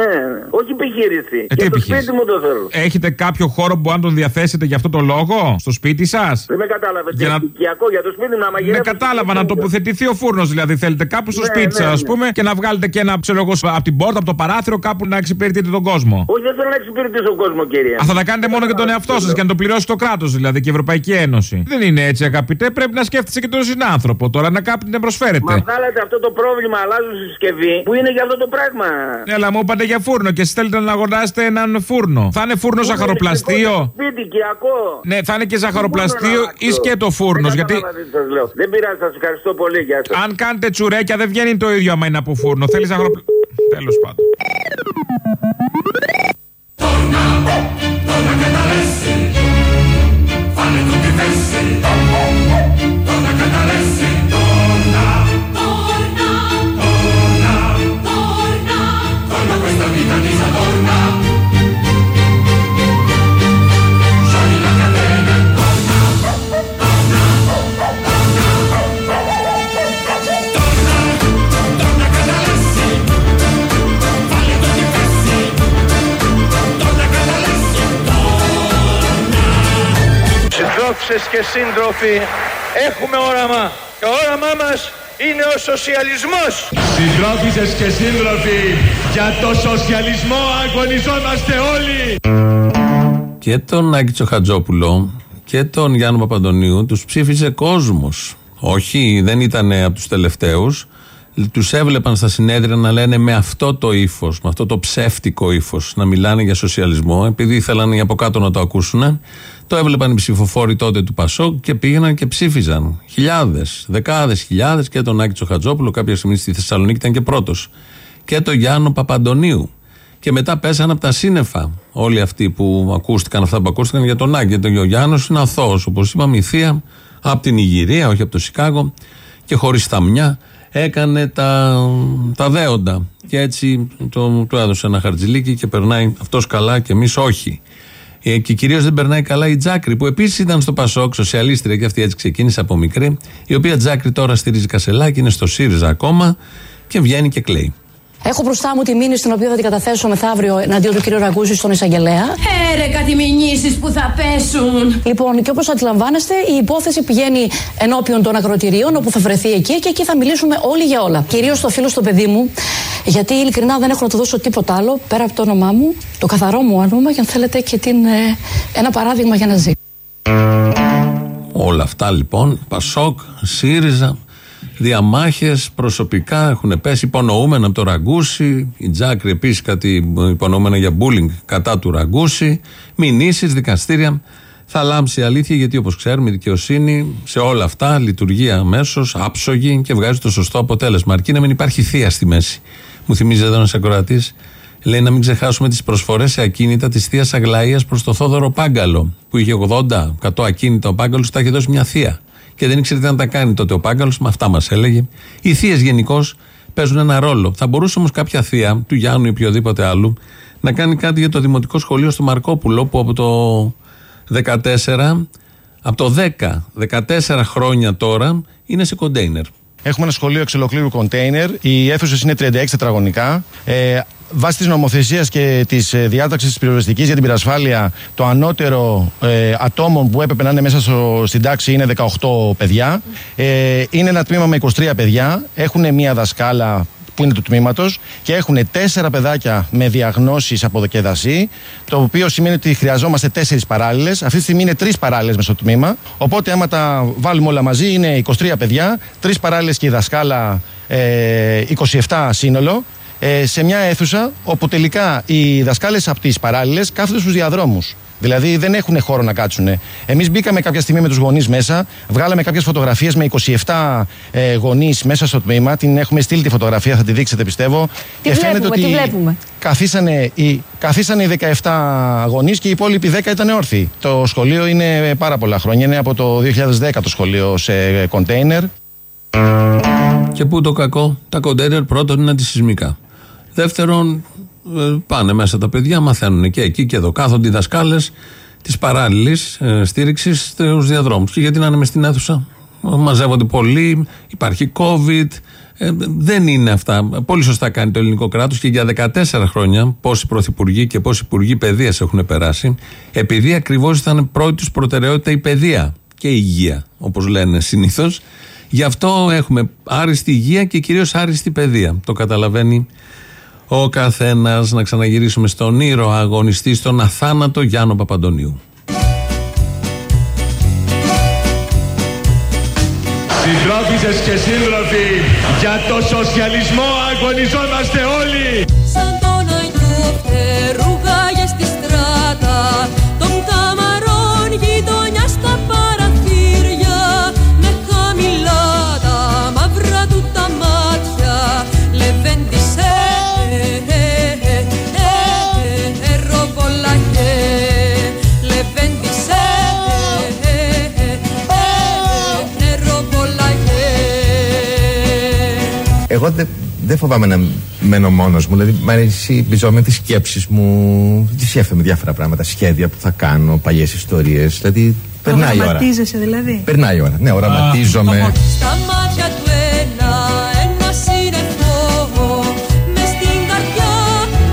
όχι επιχείρηση. Ε, τι για το επιχείρηση; σπίτι μου το θέλω. Έχετε κάποιο χώρο που μπορεί να τον διαθέσετε για αυτό το λόγο, στο σπίτι σας; Δεν με κατάλαβες. Για να- Οικιακό για το σπίτι μου να Ναι, μαγειρεύω. κατάλαβα να τοποθετηθεί ο φούρνος, δηλαδή θέλετε κάπου στο Ναι, σπίτι ναι, σα, ας ναι. πούμε, και να βγάλετε και ένα, ξέρω εγώ, από την πόρτα, από το παράθυρο, κάπου να εξυπηρετείτε τον κόσμο. Όχι, δεν θέλω να εξυπηρετήσω τον κόσμο, κύριε. Α, θα τα κάνετε μόνο για τον εαυτό σας και να το πληρώσει το κράτος, δηλαδή και η Ευρωπαϊκή Ένωση. Δεν είναι έτσι, αγαπητέ. Πρέπει να σκέφτεσαι και τον συνάνθρωπο τώρα, να κάποιον να προσφέρετε. Μα βγάλατε αυτό το πρόβλημα, αλλάζουν συσκευή που είναι για αυτό το πράγμα. Ναι, αλλά μου είπατε για φούρνο και εσείς θέλετε να αγοράσετε έναν φούρνο. Θα είναι φούρνο ζαχαροπλαστείο; Σπίτι, οικιακό. Ναι, θα είναι και ζαχαροπλαστείο Πού μπορώ να ή αλλάξω. σκέτο φούρνος. Δεν Γιατί κατάλαβα τι σας λέω. Δεν πειράζει, σας ευχαριστώ πολύ. Γεια σας. αν κάνετε τσουρέκια δεν βγαίνει το ίδιο άμα είναι από φούρνο. Θέλεις ζαχαροπλαστείο. Τέλος πάντων. Συντρόφισσες και σύντροφοι, έχουμε όραμα. Το όραμά μας είναι ο σοσιαλισμός. Συντρόφισσες και σύντροφοι, για το σοσιαλισμό αγωνιζόμαστε όλοι. Και τον Άκη Τσοχατζόπουλο και τον Γιάννη Παπαντονίου τους ψήφισε κόσμος. Όχι, δεν ήταν από τους τελευταίους. Τους έβλεπαν στα συνέδρια να λένε με αυτό το ύφος, με αυτό το ψεύτικο ύφος, να μιλάνε για σοσιαλισμό, επειδή ήθελαν οι από κάτω να το ακούσουν. Το έβλεπαν οι ψηφοφόροι τότε του Πασόκ και πήγαιναν και ψήφιζαν. Χιλιάδες, δεκάδες χιλιάδες και τον Άκη Τσοχατζόπουλο, κάποια στιγμή στη Θεσσαλονίκη ήταν και πρώτος. Και τον Γιάννο Παπαντονίου. Και μετά πέσαν από τα σύννεφα όλοι αυτοί που ακούστηκαν, αυτά που ακούστηκαν για τον Άκη. Γιατί ο Γιάννος είναι αθώος, όπως είπαμε, η θεία από την Ιγυρία, όχι από το Σικάγο, και χωρίς θαμιά έκανε τα, τα δέοντα. Και έτσι το, του έδωσε ένα χαρτζηλίκι και περνάει αυτός καλά και εμείς όχι. Ε, και κυρίως δεν περνάει καλά η Τζάκρη, που επίσης ήταν στο Πασόκ, σοσιαλίστρια και αυτή έτσι ξεκίνησε από μικρή, η οποία Τζάκρη τώρα στηρίζει Κασελάκη, είναι στο ΣΥΡΙΖΑ ακόμα και βγαίνει και κλαίει. Έχω μπροστά μου τη μήνυση την οποία θα την καταθέσω μεθαύριο εναντίον του κ. Ραγκούση στον εισαγγελέα. Έρε κάτι μηνύσεις που θα πέσουν. Λοιπόν, και όπως αντιλαμβάνεστε, η υπόθεση πηγαίνει ενώπιον των ακροτηρίων, όπου θα βρεθεί εκεί και εκεί θα μιλήσουμε όλοι για όλα. Κυρίως στο φίλο στο παιδί μου, γιατί ειλικρινά δεν έχω να του δώσω τίποτα άλλο πέρα από το όνομά μου, το καθαρό μου όνομα και αν θέλετε και την, ε, ένα παράδειγμα για να ζει. Όλα αυτά λοιπόν, Πασόκ, ΣΥΡΙΖΑ, διαμάχες προσωπικά έχουν πέσει υπονοούμενα από το Ραγκούση. Η Τζάκρη επίσης κάτι υπονοούμενα για μπούλινγκ κατά του Ραγκούση. Μηνύσεις, δικαστήρια. Θα λάμψει η αλήθεια γιατί όπως ξέρουμε η δικαιοσύνη σε όλα αυτά λειτουργεί αμέσως, άψογη και βγάζει το σωστό αποτέλεσμα. Αρκεί να μην υπάρχει θεία στη μέση. Μου θυμίζει εδώ ένας ακροατής, λέει να μην ξεχάσουμε τις προσφορές σε ακίνητα της θείας Αγλαίας προς το Θόδωρο Πάγκαλο, που είχε 80-100 ακίνητα ο Πάγκαλος, τα είχε δώσει μια θεία. Και δεν ήξερε τι να τα κάνει τότε ο Πάγκαλος, με αυτά μας έλεγε. Οι θείες γενικώς παίζουν ένα ρόλο. Θα μπορούσε όμως κάποια θεία, του Γιάννου ή οποιοδήποτε άλλου, να κάνει κάτι για το δημοτικό σχολείο στο Μαρκόπουλο, που από το 14, από το 10, 14 χρόνια τώρα είναι σε κοντέινερ. Έχουμε ένα σχολείο εξ ολοκλήρου κοντέινερ. Οι αίθουσες είναι 36 τετραγωνικά. Ε, βάσει της νομοθεσίας και της ε, διάταξης της πυροσβεστικής για την πυρασφάλεια, το ανώτερο ε, ατόμων που έπρεπε να είναι μέσα στο, στην τάξη είναι 18 παιδιά. Ε, είναι ένα τμήμα με 23 παιδιά. Έχουν μία δασκάλα που είναι του τμήματος και έχουν τέσσερα παιδάκια με διαγνώσεις από δοκεδασί, το οποίο σημαίνει ότι χρειαζόμαστε τέσσερις παράλληλες. Αυτή τη στιγμή είναι τρεις παράλληλες μέσα στο τμήμα. Οπότε, άμα τα βάλουμε όλα μαζί, είναι 23 παιδιά, τρεις παράλληλες και η δασκάλα ε, 27 σύνολο. Ε, σε μια αίθουσα όπου τελικά οι δασκάλες από τις παράλληλες κάθονται στους διαδρόμους. Δηλαδή δεν έχουν χώρο να κάτσουν. Εμείς μπήκαμε κάποια στιγμή με τους γονείς μέσα, βγάλαμε κάποιες φωτογραφίες με 27 ε, γονείς μέσα στο τμήμα. Την έχουμε στείλει τη φωτογραφία, θα τη δείξετε πιστεύω. Τι βλέπουμε, τι βλέπουμε; Καθίσανε οι, καθίσανε οι 17 γονείς και οι υπόλοιποι 10 ήταν όρθιοι. Το σχολείο είναι πάρα πολλά χρόνια. Είναι από το 2010 το σχολείο σε κοντέινερ. Και πού το κακό, τα κοντέινερ πρώτον είναι αντισυσμικά. Δεύτερον, ε, πάνε μέσα τα παιδιά, μαθαίνουν και εκεί και εδώ. Κάθονται οι δασκάλες της παράλληλης ε, στήριξης στους διαδρόμους. Και γιατί να είναι μες στην αίθουσα, μαζεύονται πολλοί, υπάρχει COVID. Ε, δεν είναι αυτά. Πολύ σωστά κάνει το ελληνικό κράτος και για 14 χρόνια πόσοι πρωθυπουργοί και πόσοι υπουργοί παιδείας έχουν περάσει, επειδή ακριβώς ήταν πρώτη τους προτεραιότητα η παιδεία και η υγεία, όπως λένε συνήθως. Γι' αυτό έχουμε άριστη υγεία και κυρίως άριστη παιδεία. Το καταλαβαίνει ο καθένας. Να ξαναγυρίσουμε στον ήρωα αγωνιστή, στον αθάνατο Γιάννο Παπαντονίου. Συντρόφισσες και σύντροφοι, για το σοσιαλισμό αγωνιζόμαστε όλοι! Εγώ δεν δεν φοβάμαι να μένω μόνος μου. Δηλαδή, μ' αρέσει με τις σκέψεις μου. Τι σκέφτομαι διάφορα πράγματα, σχέδια που θα κάνω, παλιές ιστορίες. Δηλαδή, περνάει η ώρα. Οραματίζεσαι δηλαδή. Περνάει η ώρα. Ναι, οραματίζομαι. Στα μάτια του ένα, ένα σύννεφο Μες στην καρδιά,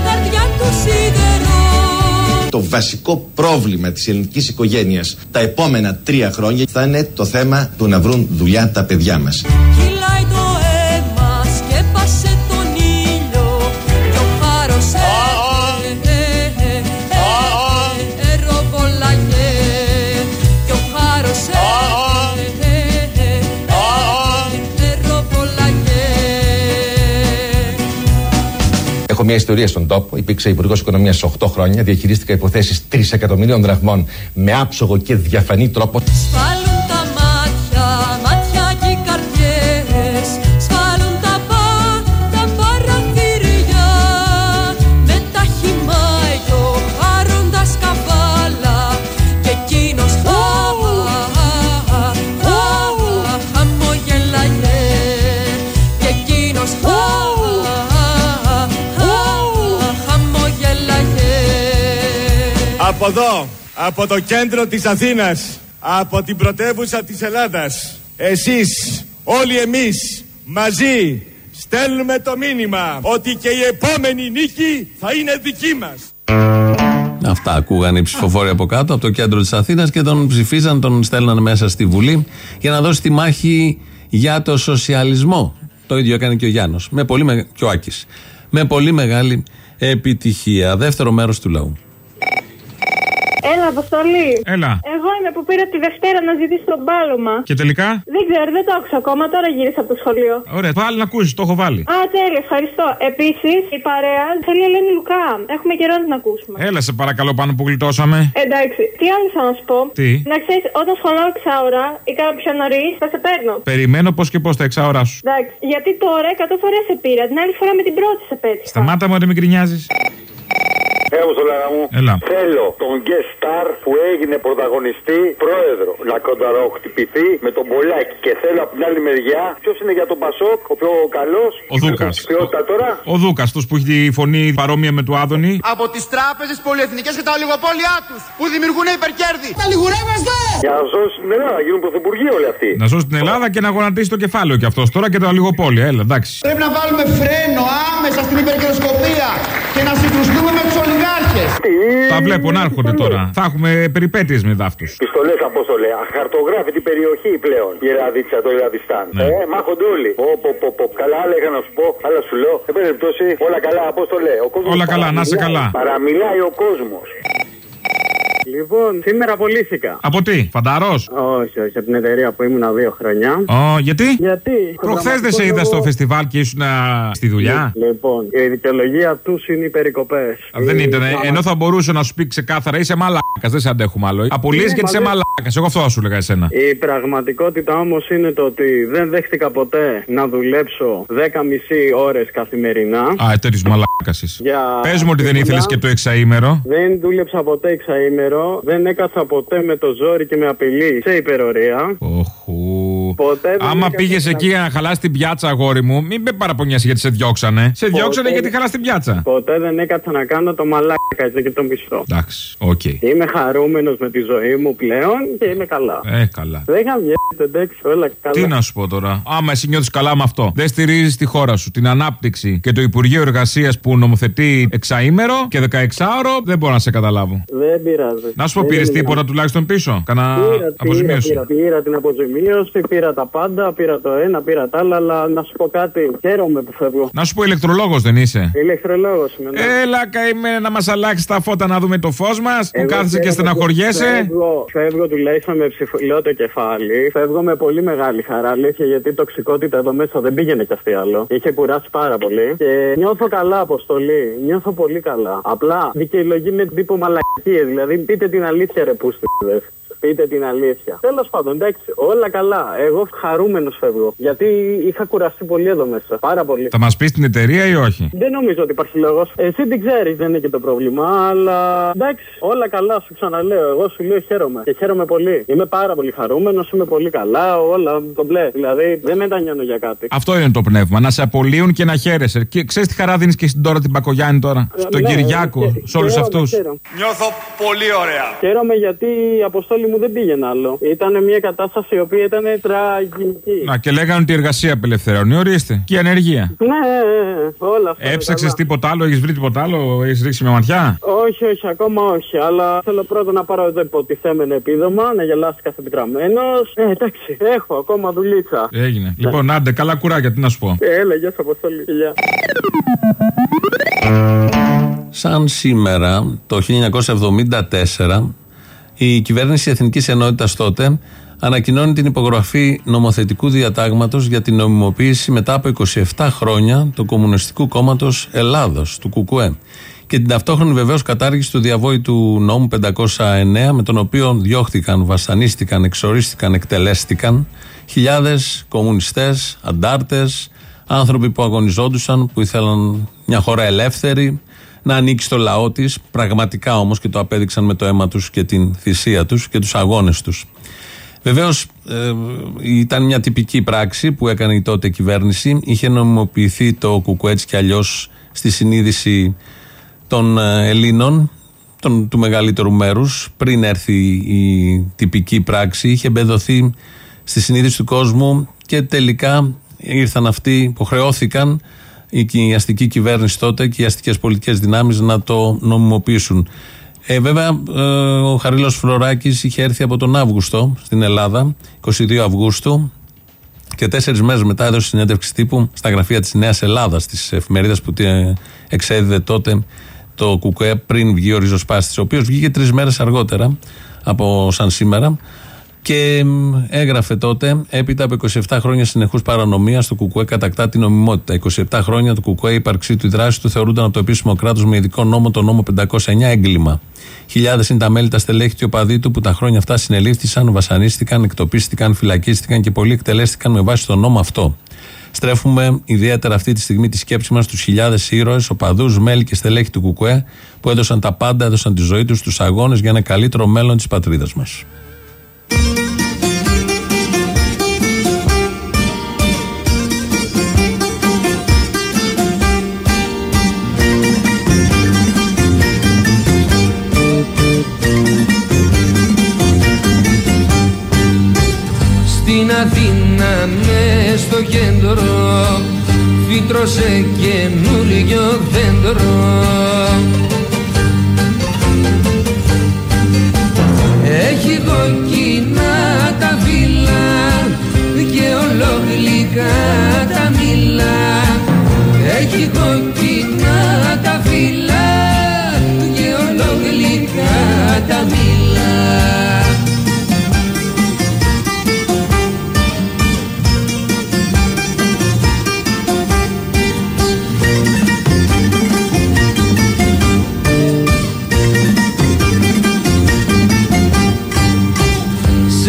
καρδιά του σίδερο Το βασικό πρόβλημα της ελληνικής οικογένειας τα επόμενα τρία χρόνια θα είναι το θέμα του να βρουν δουλειά τα παιδιά μας. Μια ιστορία στον τόπο. Υπήρξα υπουργός οικονομίας 8 χρόνια. Διαχειρίστηκα υποθέσεις 3 εκατομμυρίων δραχμών με άψογο και διαφανή τρόπο. Από εδώ, από το κέντρο της Αθήνας, από την πρωτεύουσα της Ελλάδας, εσείς, όλοι εμείς, μαζί, στέλνουμε το μήνυμα ότι και η επόμενη νίκη θα είναι δική μας. Αυτά ακούγαν οι ψηφοφόροι από κάτω, από το κέντρο της Αθήνας και τον ψηφίζαν, τον στέλναν μέσα στη Βουλή για να δώσει τη μάχη για το σοσιαλισμό. Το ίδιο έκανε και ο Γιάννος. Με πολύ με... και ο Άκης. Με πολύ μεγάλη επιτυχία. Δεύτερο μέρος του λαού. Έλα, Αποστολή. Έλα. Εγώ είμαι που πήρα τη Δευτέρα να ζητήσω τον πάλωμα. Και τελικά; Δεν ξέρω, δεν το άκουσα ακόμα, τώρα γύρισα από το σχολείο. Ωραία, πάλι να ακούσεις, το έχω βάλει. Α, τέλεια, ευχαριστώ. Επίσης, η παρέα θέλει Ελένη Λουκά. Έχουμε καιρό να την ακούσουμε. Έλα, σε παρακαλώ πάνω που γλιτώσαμε. Εντάξει, τι άλλο θα να σου πω; Τι; Να ξέρεις, όταν σχολάω εξάωρα ή κάνω πιο νωρίς, θα σε παίρνω. Περιμένω πώς και πώς τα εξάωρά σου. Εντάξει, γιατί τώρα 100 φορές σε πήρα. Την άλλη φορά με την πρώτη σε πέτυχα. Σταμάτα μου, δεν με γκρινιάζεις. Έλα, Αποστολάρα μου. Έλα. Θέλω τον guest star που έγινε πρωταγωνιστή πρόεδρο να κονταροχτυπηθεί με τον Πολάκη. Και θέλω από την άλλη μεριά, ποιος είναι για τον Πασόκ, ο πιο καλός; Ο Δούκας. Ποιότητα τώρα; Ο Δούκας, του που έχει τη φωνή παρόμοια με του Άδωνη. Από τις τράπεζες πολυεθνικές και τα ολιγοπόλια τους που δημιουργούν υπερκέρδη. Τα λιγουρεύεστε! Για να σώσει την Ελλάδα, να γίνουν πρωθυπουργοί όλοι αυτοί. Να σώσει την Ελλάδα και να γονατίσει το κεφάλαιο κι αυτός τώρα και τα λιγοπόλια. Έλα, εντάξει. Πρέπει να βάλουμε φρένο άμεσα στην υπερκεροσκοπία και να συγκρουστούμε με τους ολιγάρχες. Τα βλέπω να έρχονται τώρα. Θα έχουμε περιπέτειες με δάφτους. Πιστολές, απόστολε. Αχαρτογράφει την περιοχή πλέον. Η Ραδίτσα, το Ιραδιστάν. Ναι. Ε, μάχονται όλοι. Πω, πω, πω, πω. Καλά, άλλα είχα να σου πω. Άλλα σου λέω. Σε περιπτώσει, όλα καλά, απόστολε. Ο κόσμος Όλα καλά, να είσαι παραμιλάει. καλά. Παραμιλάει ο κόσμος. Λοιπόν, σήμερα απολύθηκα. Από τι, φανταρός; Όχι, όχι, από την εταιρεία που ήμουν δύο χρόνια. Ω, γιατί; Γιατί; Προχθές δεν σε είδα στο φεστιβάλ και ήσουν α, στη δουλειά; Λοιπόν, η δικαιολογία τους είναι οι περικοπές. Δεν ήταν. Ενώ θα μπορούσε να σου πει ξεκάθαρα είσαι μαλάκας. Δεν σε αντέχουμε άλλο. Απολύεις Είναι και είσαι μαζί. μαλάκας. Εγώ αυτό θα σου έλεγα εσένα. Η πραγματικότητα όμως είναι το ότι δεν δέχτηκα ποτέ να δουλέψω 10 μισή ώρες καθημερινά. Α, τέτοιο μαλάκα είσαι. Για... Πες μου ότι δεν ήθελες και το εξαήμερο. Δεν δούλεψα ποτέ εξαήμερο, δεν έκατσα ποτέ με το ζόρι και με απειλή σε υπερορία. Οχου. Ποτέ δεν Άμα έκατσα πήγες να- εκεί να χαλάσεις την πιάτσα, αγόρι μου, μην με παραπονιέσαι γιατί σε διώξανε. Σε διώξανε Ποτέ- γιατί χάλασες την πιάτσα. Ποτέ δεν έκατσα να κάνω το μαλάκα έτσι και το μισθό. Εντάξει, οκ. Είμαι χαρούμενος με τη ζωή μου πλέον και είμαι καλά. Ε, καλά. Δεν γαμιέται, εντάξει, όλα καλά. Τι να σου πω τώρα. Άμα εσύ νιώθεις καλά με αυτό, δεν στηρίζεις τη χώρα σου, την ανάπτυξη και το Υπουργείο Εργασίας που νομοθετεί εξαήμερο και 16ωρο, δεν μπορώ να σε καταλάβω. Δεν πειράζει. Να σου πω, Δεν πήρες είναι τίποτα τουλάχιστον πίσω; Κανα Πήρα, πήρα, αποζημίωση; πήρα, πήρα την αποζημίωση, πήρα τα πάντα, πήρα το ένα, πήρα τα άλλα, αλλά να σου πω κάτι, χαίρομαι που φεύγω. Να σου πω, ηλεκτρολόγος δεν είσαι. Ηλεκτρολόγος είμαι. ναι. Έλα, καημένα να μας αλλάξεις τα φώτα να δούμε το φως μας. Που Εγώ κάθεσαι και χαίρομαι στεναχωριέσαι; που Φεύγω, φεύγω τουλάχιστον με ψηφιλό το κεφάλι. Φεύγω με πολύ μεγάλη χαρά. Αλήθεια, γιατί η τοξικότητα εδώ μέσα δεν πήγαινε κι αυτή άλλο. Είχε κουράσει πάρα πολύ. Και νιώθω καλά, αποστολή. Νιώθω πολύ καλά. Απλά δικαιολογεί με τύπο μαλακίες. Δηλαδή, πείτε την αλήθεια, ρε πούστιδες. Πείτε την αλήθεια. Τέλος πάντων, εντάξει, όλα καλά. Εγώ χαρούμενος φεύγω. Γιατί είχα κουραστεί πολύ εδώ μέσα. Πάρα πολύ. Θα μας πεις την εταιρεία ή όχι; Δεν νομίζω ότι υπάρχει λόγος. Εσύ την ξέρεις, δεν είναι και το πρόβλημα. Αλλά εντάξει, όλα καλά, σου ξαναλέω. Εγώ σου λέω χαίρομαι. Και χαίρομαι πολύ. Είμαι πάρα πολύ χαρούμενος, είμαι πολύ καλά. Όλα κομπλέ. Δηλαδή δεν μετανιώνω για κάτι. Αυτό είναι το πνεύμα. Να σε απολύουν και να χαίρεσαι. Και ξέρεις τι χαρά δίνεις και στην τώρα την Πακογιάννη τώρα. Στον ναι, Κυριάκο, και- σε όλους χαίρομαι, αυτούς. χαίρομαι. Νιώθω πολύ ωραία. Χαίρομαι γιατί η αποστόλη μου δεν πήγαινε άλλο. Ήταν μια κατάσταση η οποία ήταν τραγική. Να και λέγανε ότι η εργασία απελευθερώνει. Ορίστε. Και η ανεργία. Ναι, όλα αυτά. Έψαξες καλά. τίποτα άλλο, έχεις βρει τίποτα άλλο, έχεις ρίξει μια ματιά; Όχι, όχι, ακόμα όχι. Αλλά θέλω πρώτα να πάρω το υποτιθέμενο επίδομα, να γελάσει κάθε πικραμένος. Ε, εντάξει, έχω ακόμα δουλίτσα. Έγινε. Λοιπόν, άντε, καλά κουράγια, τι να σου πω. Ε, Έλα, γεια σου, Αποστολή. Γεια. Σαν σήμερα, το 1974, η κυβέρνηση Εθνικής Ενότητας τότε ανακοινώνει την υπογραφή νομοθετικού διατάγματος για την νομιμοποίηση μετά από 27 χρόνια του Κομμουνιστικού Κόμματος Ελλάδος, του ΚΚΕ. Και την ταυτόχρονη βεβαίως κατάργηση του διαβόητου νόμου 509 με τον οποίο διώχτηκαν, βασανίστηκαν, εξορίστηκαν, εκτελέστηκαν χιλιάδες κομμουνιστές, αντάρτες, άνθρωποι που αγωνιζόντουσαν, που ήθελαν μια χώρα ελεύθερη, να ανήκει στο λαό της, πραγματικά όμως και το απέδειξαν με το αίμα τους και την θυσία τους και τους αγώνες τους. Βεβαίως ήταν μια τυπική πράξη που έκανε η τότε κυβέρνηση. Είχε νομιμοποιηθεί το κουκουέ έτσι κι αλλιώς στη συνείδηση των ε, Ελλήνων τον, του μεγαλύτερου μέρους, πριν έρθει η τυπική πράξη, είχε εμπεδοθεί στη συνείδηση του κόσμου και τελικά ήρθαν αυτοί, υποχρεώθηκαν η αστική κυβέρνηση τότε και οι αστικές πολιτικές δυνάμεις να το νομιμοποιήσουν. Ε, βέβαια, ε, ο Χαρίλος Φλωράκης είχε έρθει από τον Αύγουστο στην Ελλάδα, 22 Αυγούστου, και τέσσερις μέρες μετά έδωσε συνέντευξη τύπου στα γραφεία της Νέας Ελλάδας, της εφημερίδας που ε, εξέδιδε τότε το Κουκουέ πριν βγει ο ριζοσπάστη, ο οποίος βγήκε τρεις μέρες αργότερα από σαν σήμερα. Και έγραφε τότε, έπειτα από 27 χρόνια συνεχούς παρανομίας, το Κουκουέ κατακτά την νομιμότητα. 27 χρόνια το Κουκουέ, η ύπαρξή του, η δράση του θεωρούνταν από το επίσημο κράτος με ειδικό νόμο, το νόμο 509, έγκλημα. Χιλιάδες είναι τα μέλη, τα στελέχη και οπαδοί του που τα χρόνια αυτά συνελήφθησαν, βασανίστηκαν, εκτοπίστηκαν, φυλακίστηκαν και πολλοί εκτελέστηκαν με βάση τον νόμο αυτό. Στρέφουμε ιδιαίτερα αυτή τη στιγμή τη σκέψη μας στους χιλιάδες ήρωες, οπαδούς, μέλη και στελέχη του Κουκουέ που έδωσαν τα πάντα, έδωσαν τη ζωή τους στους αγώνες για ένα καλύτερο μέλλον της πατρίδας μας. Αθήνα με στο κέντρο. Φύτρωσε καινούριο δέντρο. Έχει κοκκινά τα φύλλα και ολόγλυκα τα μήλα. Έχει κοκκινά τα φύλλα και ολόγλυκα τα μήλα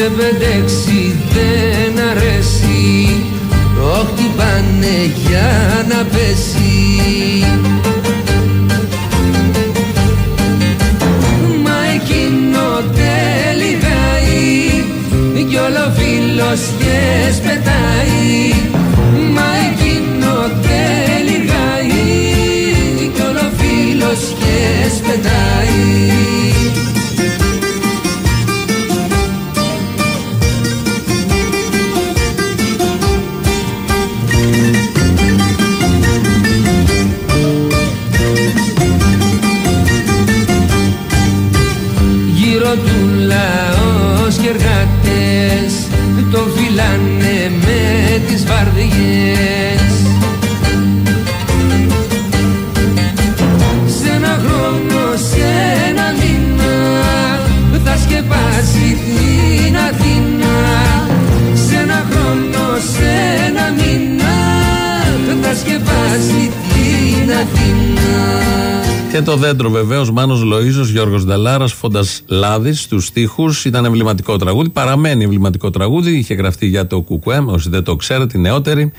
σε πεντέξι δεν αρέσει. Το χτυπάνε για να πέσει. Μα εκείνο τελειχάει κι όλο φίλος και σπετάει. Μα εκείνο τελειχάει κι όλο φίλος και σπετάει Και το δέντρο βεβαίως, Μάνος Λοίζο, Γιώργος Νταλάρας, Φόντας Λάδης στους τοίχου. Ήταν εμβληματικό τραγούδι. Παραμένει εμβληματικό τραγούδι. Είχε γραφτεί για το Κουκουέμ, όσοι δεν το ξέρετε, οι νεότεροι.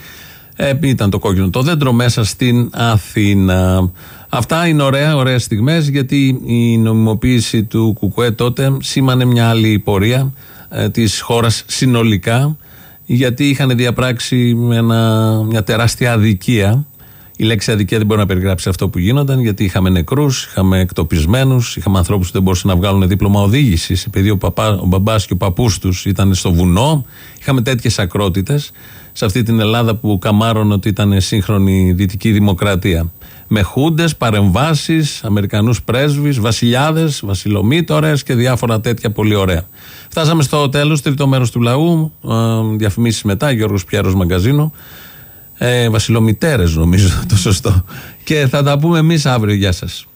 Ε, ήταν το κόκκινο το δέντρο μέσα στην Αθήνα. Αυτά είναι ωραία, ωραίες στιγμές, γιατί η νομιμοποίηση του Κουκουέ τότε σήμανε μια άλλη πορεία ε, της χώρας συνολικά, γιατί είχαν διαπράξει ένα, μια τεράστια αδικία. Η λέξη αδικία δεν μπορεί να περιγράψει αυτό που γίνονταν, γιατί είχαμε νεκρούς, είχαμε εκτοπισμένους, είχαμε ανθρώπους που δεν μπορούσαν να βγάλουν δίπλωμα οδήγησης, επειδή ο, παπά, ο μπαμπάς και ο παππούς τους ήταν στο βουνό. Είχαμε τέτοιες ακρότητες σε αυτή την Ελλάδα που καμάρωνε ότι ήταν σύγχρονη δυτική δημοκρατία. Με χούντες, παρεμβάσεις, Αμερικανούς πρέσβεις, βασιλιάδες, βασιλομήτωρες και διάφορα τέτοια πολύ ωραία. Φτάσαμε στο τέλος, τρίτο μέρος του λαού. Διαφημίσεις μετά, Γιώργος Πιέρος Μαγκαζίνο. Ε, Βασιλομητέρες, νομίζω το σωστό. Και θα τα πούμε εμείς αύριο. Γεια σας.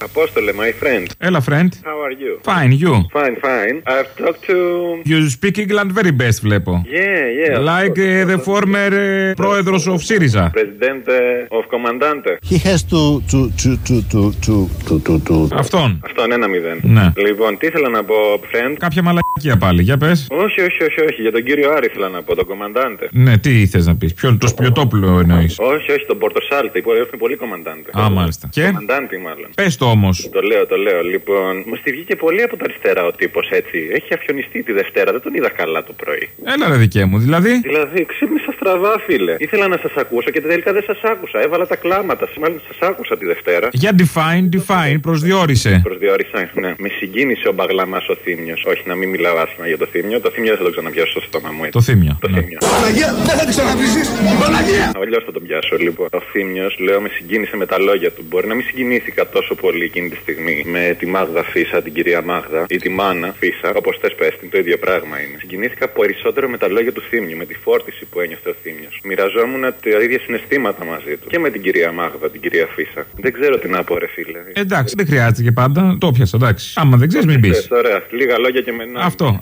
Απόστολε, my friend. Hello, friend. How are you? Fine, you. Fine, fine. I've talked to. You speak England very best, βλέπω. Yeah, yeah. Like uh, the former uh, πρόεδρος of ΣΥΡΙΖΑ. President eh, of Commandante. He has to. to, to, to, to, to, to, to, to. Αυτόν. Αυτόν, ένα μηδέν. Ναι. Λοιπόν, τι ήθελα να πω, friend; Κάποια μαλακία πάλι, για πες. Όχι, όχι, όχι, όχι. Για τον κύριο Άρη ήθελα να πω, τον Commandante. Ναι, τι ήθελε να πεις. Ποιον, το σπιωτόπουλο εννοείς. Όχι, όχι, τον Πορτοσάλτη που έρθει πολύ Commandante. Α, μάλιστα. Και; Commandante, μάλλον. Πες το όμως. όμω. Το λέω, το λέω. Λοιπόν, μου στη βγήκε πολύ από τα αριστερά ο τύπος έτσι. Έχει αφιονιστεί τη Δευτέρα, δεν τον είδα καλά το πρωί. Έλα ρε δικέ μου, δηλαδή. Δηλαδή, ξύπνησα στραβά, φίλε. Ήθελα να σας ακούσω και τελικά δεν σας άκουσα. Έβαλα τα κλάματα. Μάλλον σας άκουσα τη Δευτέρα. Για define, define, προσδιορίσε. Προσδιορίσα, ναι. Με συγκίνησε ο μπαγλαμάς ο Θήμιος. Όχι, να μην μιλάω άσχημα για το Θήμιο. Το Θήμιο δεν θα το ξαναπιάσω στο στόμα μου. έτσι. Το θύμιο. Το ναι. Θήμιο. Παναγία, δεν θα τη ξαναβρίσει. Παναγία! Αλλιώς θα τον πιάσω λοιπόν. Ο Θήμιος, λέω, με συγκίνησε με τα λόγια του. Μπορεί να μην συγκινήθηκα τόσο πολύ εκείνη τη στιγμή με τη Μάγδα Φίσα, την κυρία Μάγδα ή τη Μάνα Φίσα, όπως θες πες την, το ίδιο πράγμα είναι. Συγκινήθηκα περισσότερο με τα λόγια του Θήμιου, με τη φόρτιση που ένιωθε ο Θήμιος. Μοιραζόμουν τα ίδια συναισθήματα μαζί του. Και με την κυρία Μάγδα, την κυρία Φίσα. Δεν ξέρω τι να πω, ρε φίλε. Εντάξει, δεν χρειάζεται και πάντα. Το πιάσα, εντάξει. Άμα δεν ξέρεις, μην πεις. Ξέρεις, Ωραία, λίγα λόγια και με ένα. Αυτό.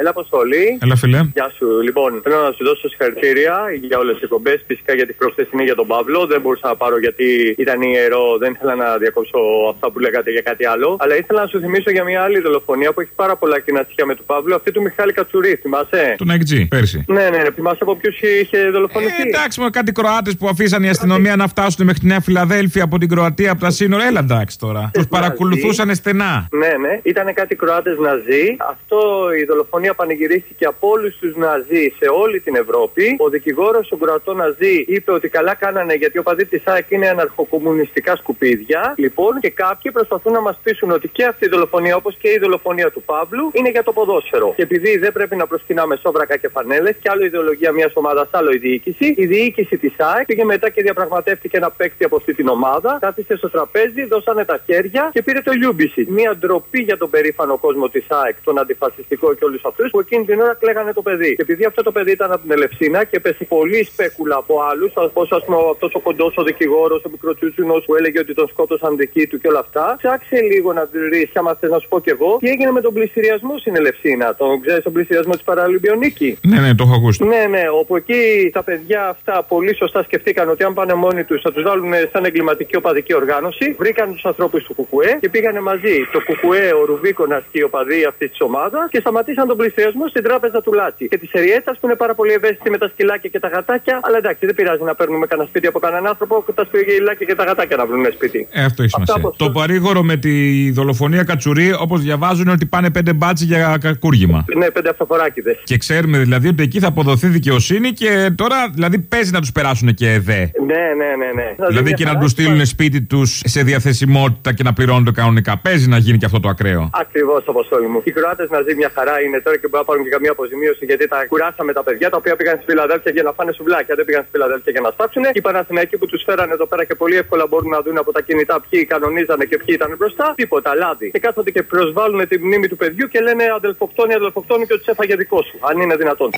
Έλα, Αποστολή. Έλα, φίλε. Γεια σου. Λοιπόν, θέλω να σου δώσω συγχαρητήρια για όλες τις εκπομπές. Φυσικά γιατί προχθέ είναι για τον Παύλο. Δεν μπορούσα να πάρω γιατί ήταν ιερό. Δεν ήθελα να διακόψω αυτά που λέγατε για κάτι άλλο. Αλλά ήθελα να σου θυμίσω για μια άλλη δολοφονία που έχει πάρα πολλά κοινά στοιχεία με τον Παύλο. Αυτή του Μιχάλη Κατσουρί, θυμάσαι; Τον Αιγτζή, πέρσι. Ναι, ναι, ναι. Θυμάσαι από ποιου είχε δολοφονηθεί; Ε, εντάξει, με κάτι Κροάτες που αφήσαν η αστυνομία να φτάσουν μέχρι τη Νέα Φιλαδέλφια από την Κροατία από τα σύνορα. Έλα, εντάξει τώρα. Τους παρακολουθούσαν στενά. Ναι, ναι. Ήταν κάτι Κροάτες Ναζί. Αυτό η δολοφονία πανηγυρίστηκε από όλους τους Ναζί σε όλη την Ευρώπη. Ο δικηγόρος ο Κροατό Ναζί είπε ότι καλά κάνανε γιατί ο παδί τη ΣΑΚ είναι αναρχοκομμουνιστικά σκουπίδια. Λοιπόν, και κάποιοι προσπαθούν να μας πείσουν ότι και αυτή η δολοφονία, όπως και η δολοφονία του Παύλου, είναι για το ποδόσφαιρο. Και επειδή δεν πρέπει να προσκυνάμε σόβρακα και φανέλες, και άλλο η ιδεολογία μιας ομάδας, άλλο η διοίκηση, η διοίκηση της ΣΑΚ πήγε μετά και διαπραγματεύτηκε ένα παίκτη από αυτή την ομάδα, κάθισε στο τραπέζι, δώσανε τα χέρια και πήρε το Ιούμπισι. Μια ντροπή για τον περήφανο κόσμο της ΣΑΚ, τον αντιφασιστικό και όλους αυτού που εκείνη την ώρα κλαίγανε το παιδί. Και επειδή αυτό το παιδί ήταν από την Ελευσίνα και πέσει πολύ σπέκουλα από άλλους, όπω ας πούμε αυτός ο κοντός ο δικηγόρος, ο μικροτσούτσουνο που έλεγε ότι τον σκότωσαν δική του και όλα αυτά, ψάξε λίγο να βρεις, άμα θες να σου πω κι εγώ, τι έγινε με τον πληστηριασμό στην Ελευσίνα. Τον ξέρεις τον πληστηριασμό της Παραλυμπιονίκη. Ναι, ναι, το έχω ακούσει. Ναι, ναι, όπου εκεί τα παιδιά αυτά πολύ σωστά σκεφτήκαν ότι αν πάνε μόνοι τους θα τους βάλουν σαν εγκληματική οπαδική οργάνωση. Βρήκαν τους ανθρώπους του Κουκουέ και πήγανε μαζί. Το Κουκουέ, ο Ρουβίκονας και οι οπαδοί αυτής της ομάδας και σταματήσαν τον πληστηριασμό στην τράπεζα του Λάτσι. Και τη Σεριέτα που είναι πάρα πολύ ευαίσθητη με τα σκυλάκια και τα γατάκια. Αλλά εντάξει, δεν πειράζει να παίρνουμε κανένα σπίτι από κανέναν άνθρωπο τα σκυλάκια και τα γατάκια να βρουν σπίτι. Ε, αυτό έχει Αυτά σημασία. από Το παρήγορο με τη δολοφονία Κατσουρί, όπως διαβάζουν, είναι ότι πάνε πέντε μπάτσι για κακούργημα. Ναι, πέντε αυτοφοράκιδε. Και ξέρουμε δηλαδή ότι εκεί θα αποδοθεί δικαιοσύνη και τώρα δηλαδή παίζει να τους περάσουν και ΕΔΕ. Ναι, ναι, ναι, ναι. Δηλαδή και να τους στείλουν σπίτι τους σε διαθεσιμότητα και να πληρώνουν το κανονικά. Παίζει να γίνει και αυτό το ακραίο. Ακριβώς, αποστόλη μου. Οι Κροάτες να ζει μια χαρά είναι τώρα και μπορούν να πάρουν και καμία αποζημίωση γιατί τα κουράσαμε τα παιδιά τα οποία πήγαν στη Φιλαδέλφια για να φάνε σουβλάκια. Δεν πήγαν στη Φιλαδέλφια για να στάψουν. Οι Παναθηναϊκοί που τους φέρανε εδώ πέρα και πολύ εύκολα μπορούν να δουν από τα κινητά ποιοι κανονίζανε και ποιοι ήταν μπροστά. Τίποτα, λάδι. Και κάθονται και προσβάλλουν τη μνήμη του παιδιού και λένε αδελφοκτόνη, αδελφοκτόνη και ότι σε έφαγε δικό σου. Αν είναι δυνατόν.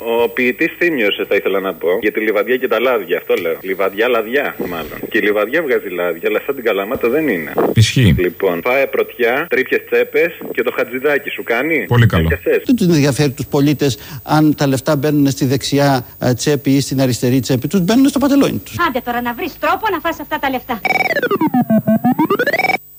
Ο ποιητής θύμιωσε, θα ήθελα να πω, για τη λιβαδιά και τα λάδια. Αυτό λέω. Λιβαδιά, λαδιά, μάλλον. Και η λιβαδιά βγάζει λάδια, αλλά σαν την καλαμάτα δεν είναι. Ισχύει. Λοιπόν, φάε πρωτιά, τρίπιε τσέπες και το χατζηδάκι σου κάνει. Πολύ καλό. Έπιασες. Δεν του ενδιαφέρει τους πολίτες αν τα λεφτά μπαίνουν στη δεξιά ε, τσέπη ή στην αριστερή τσέπη. Τους μπαίνουν στο πατελόνι τους. Άντε τώρα να βρεις τρόπο να φας αυτά τα λεφτά.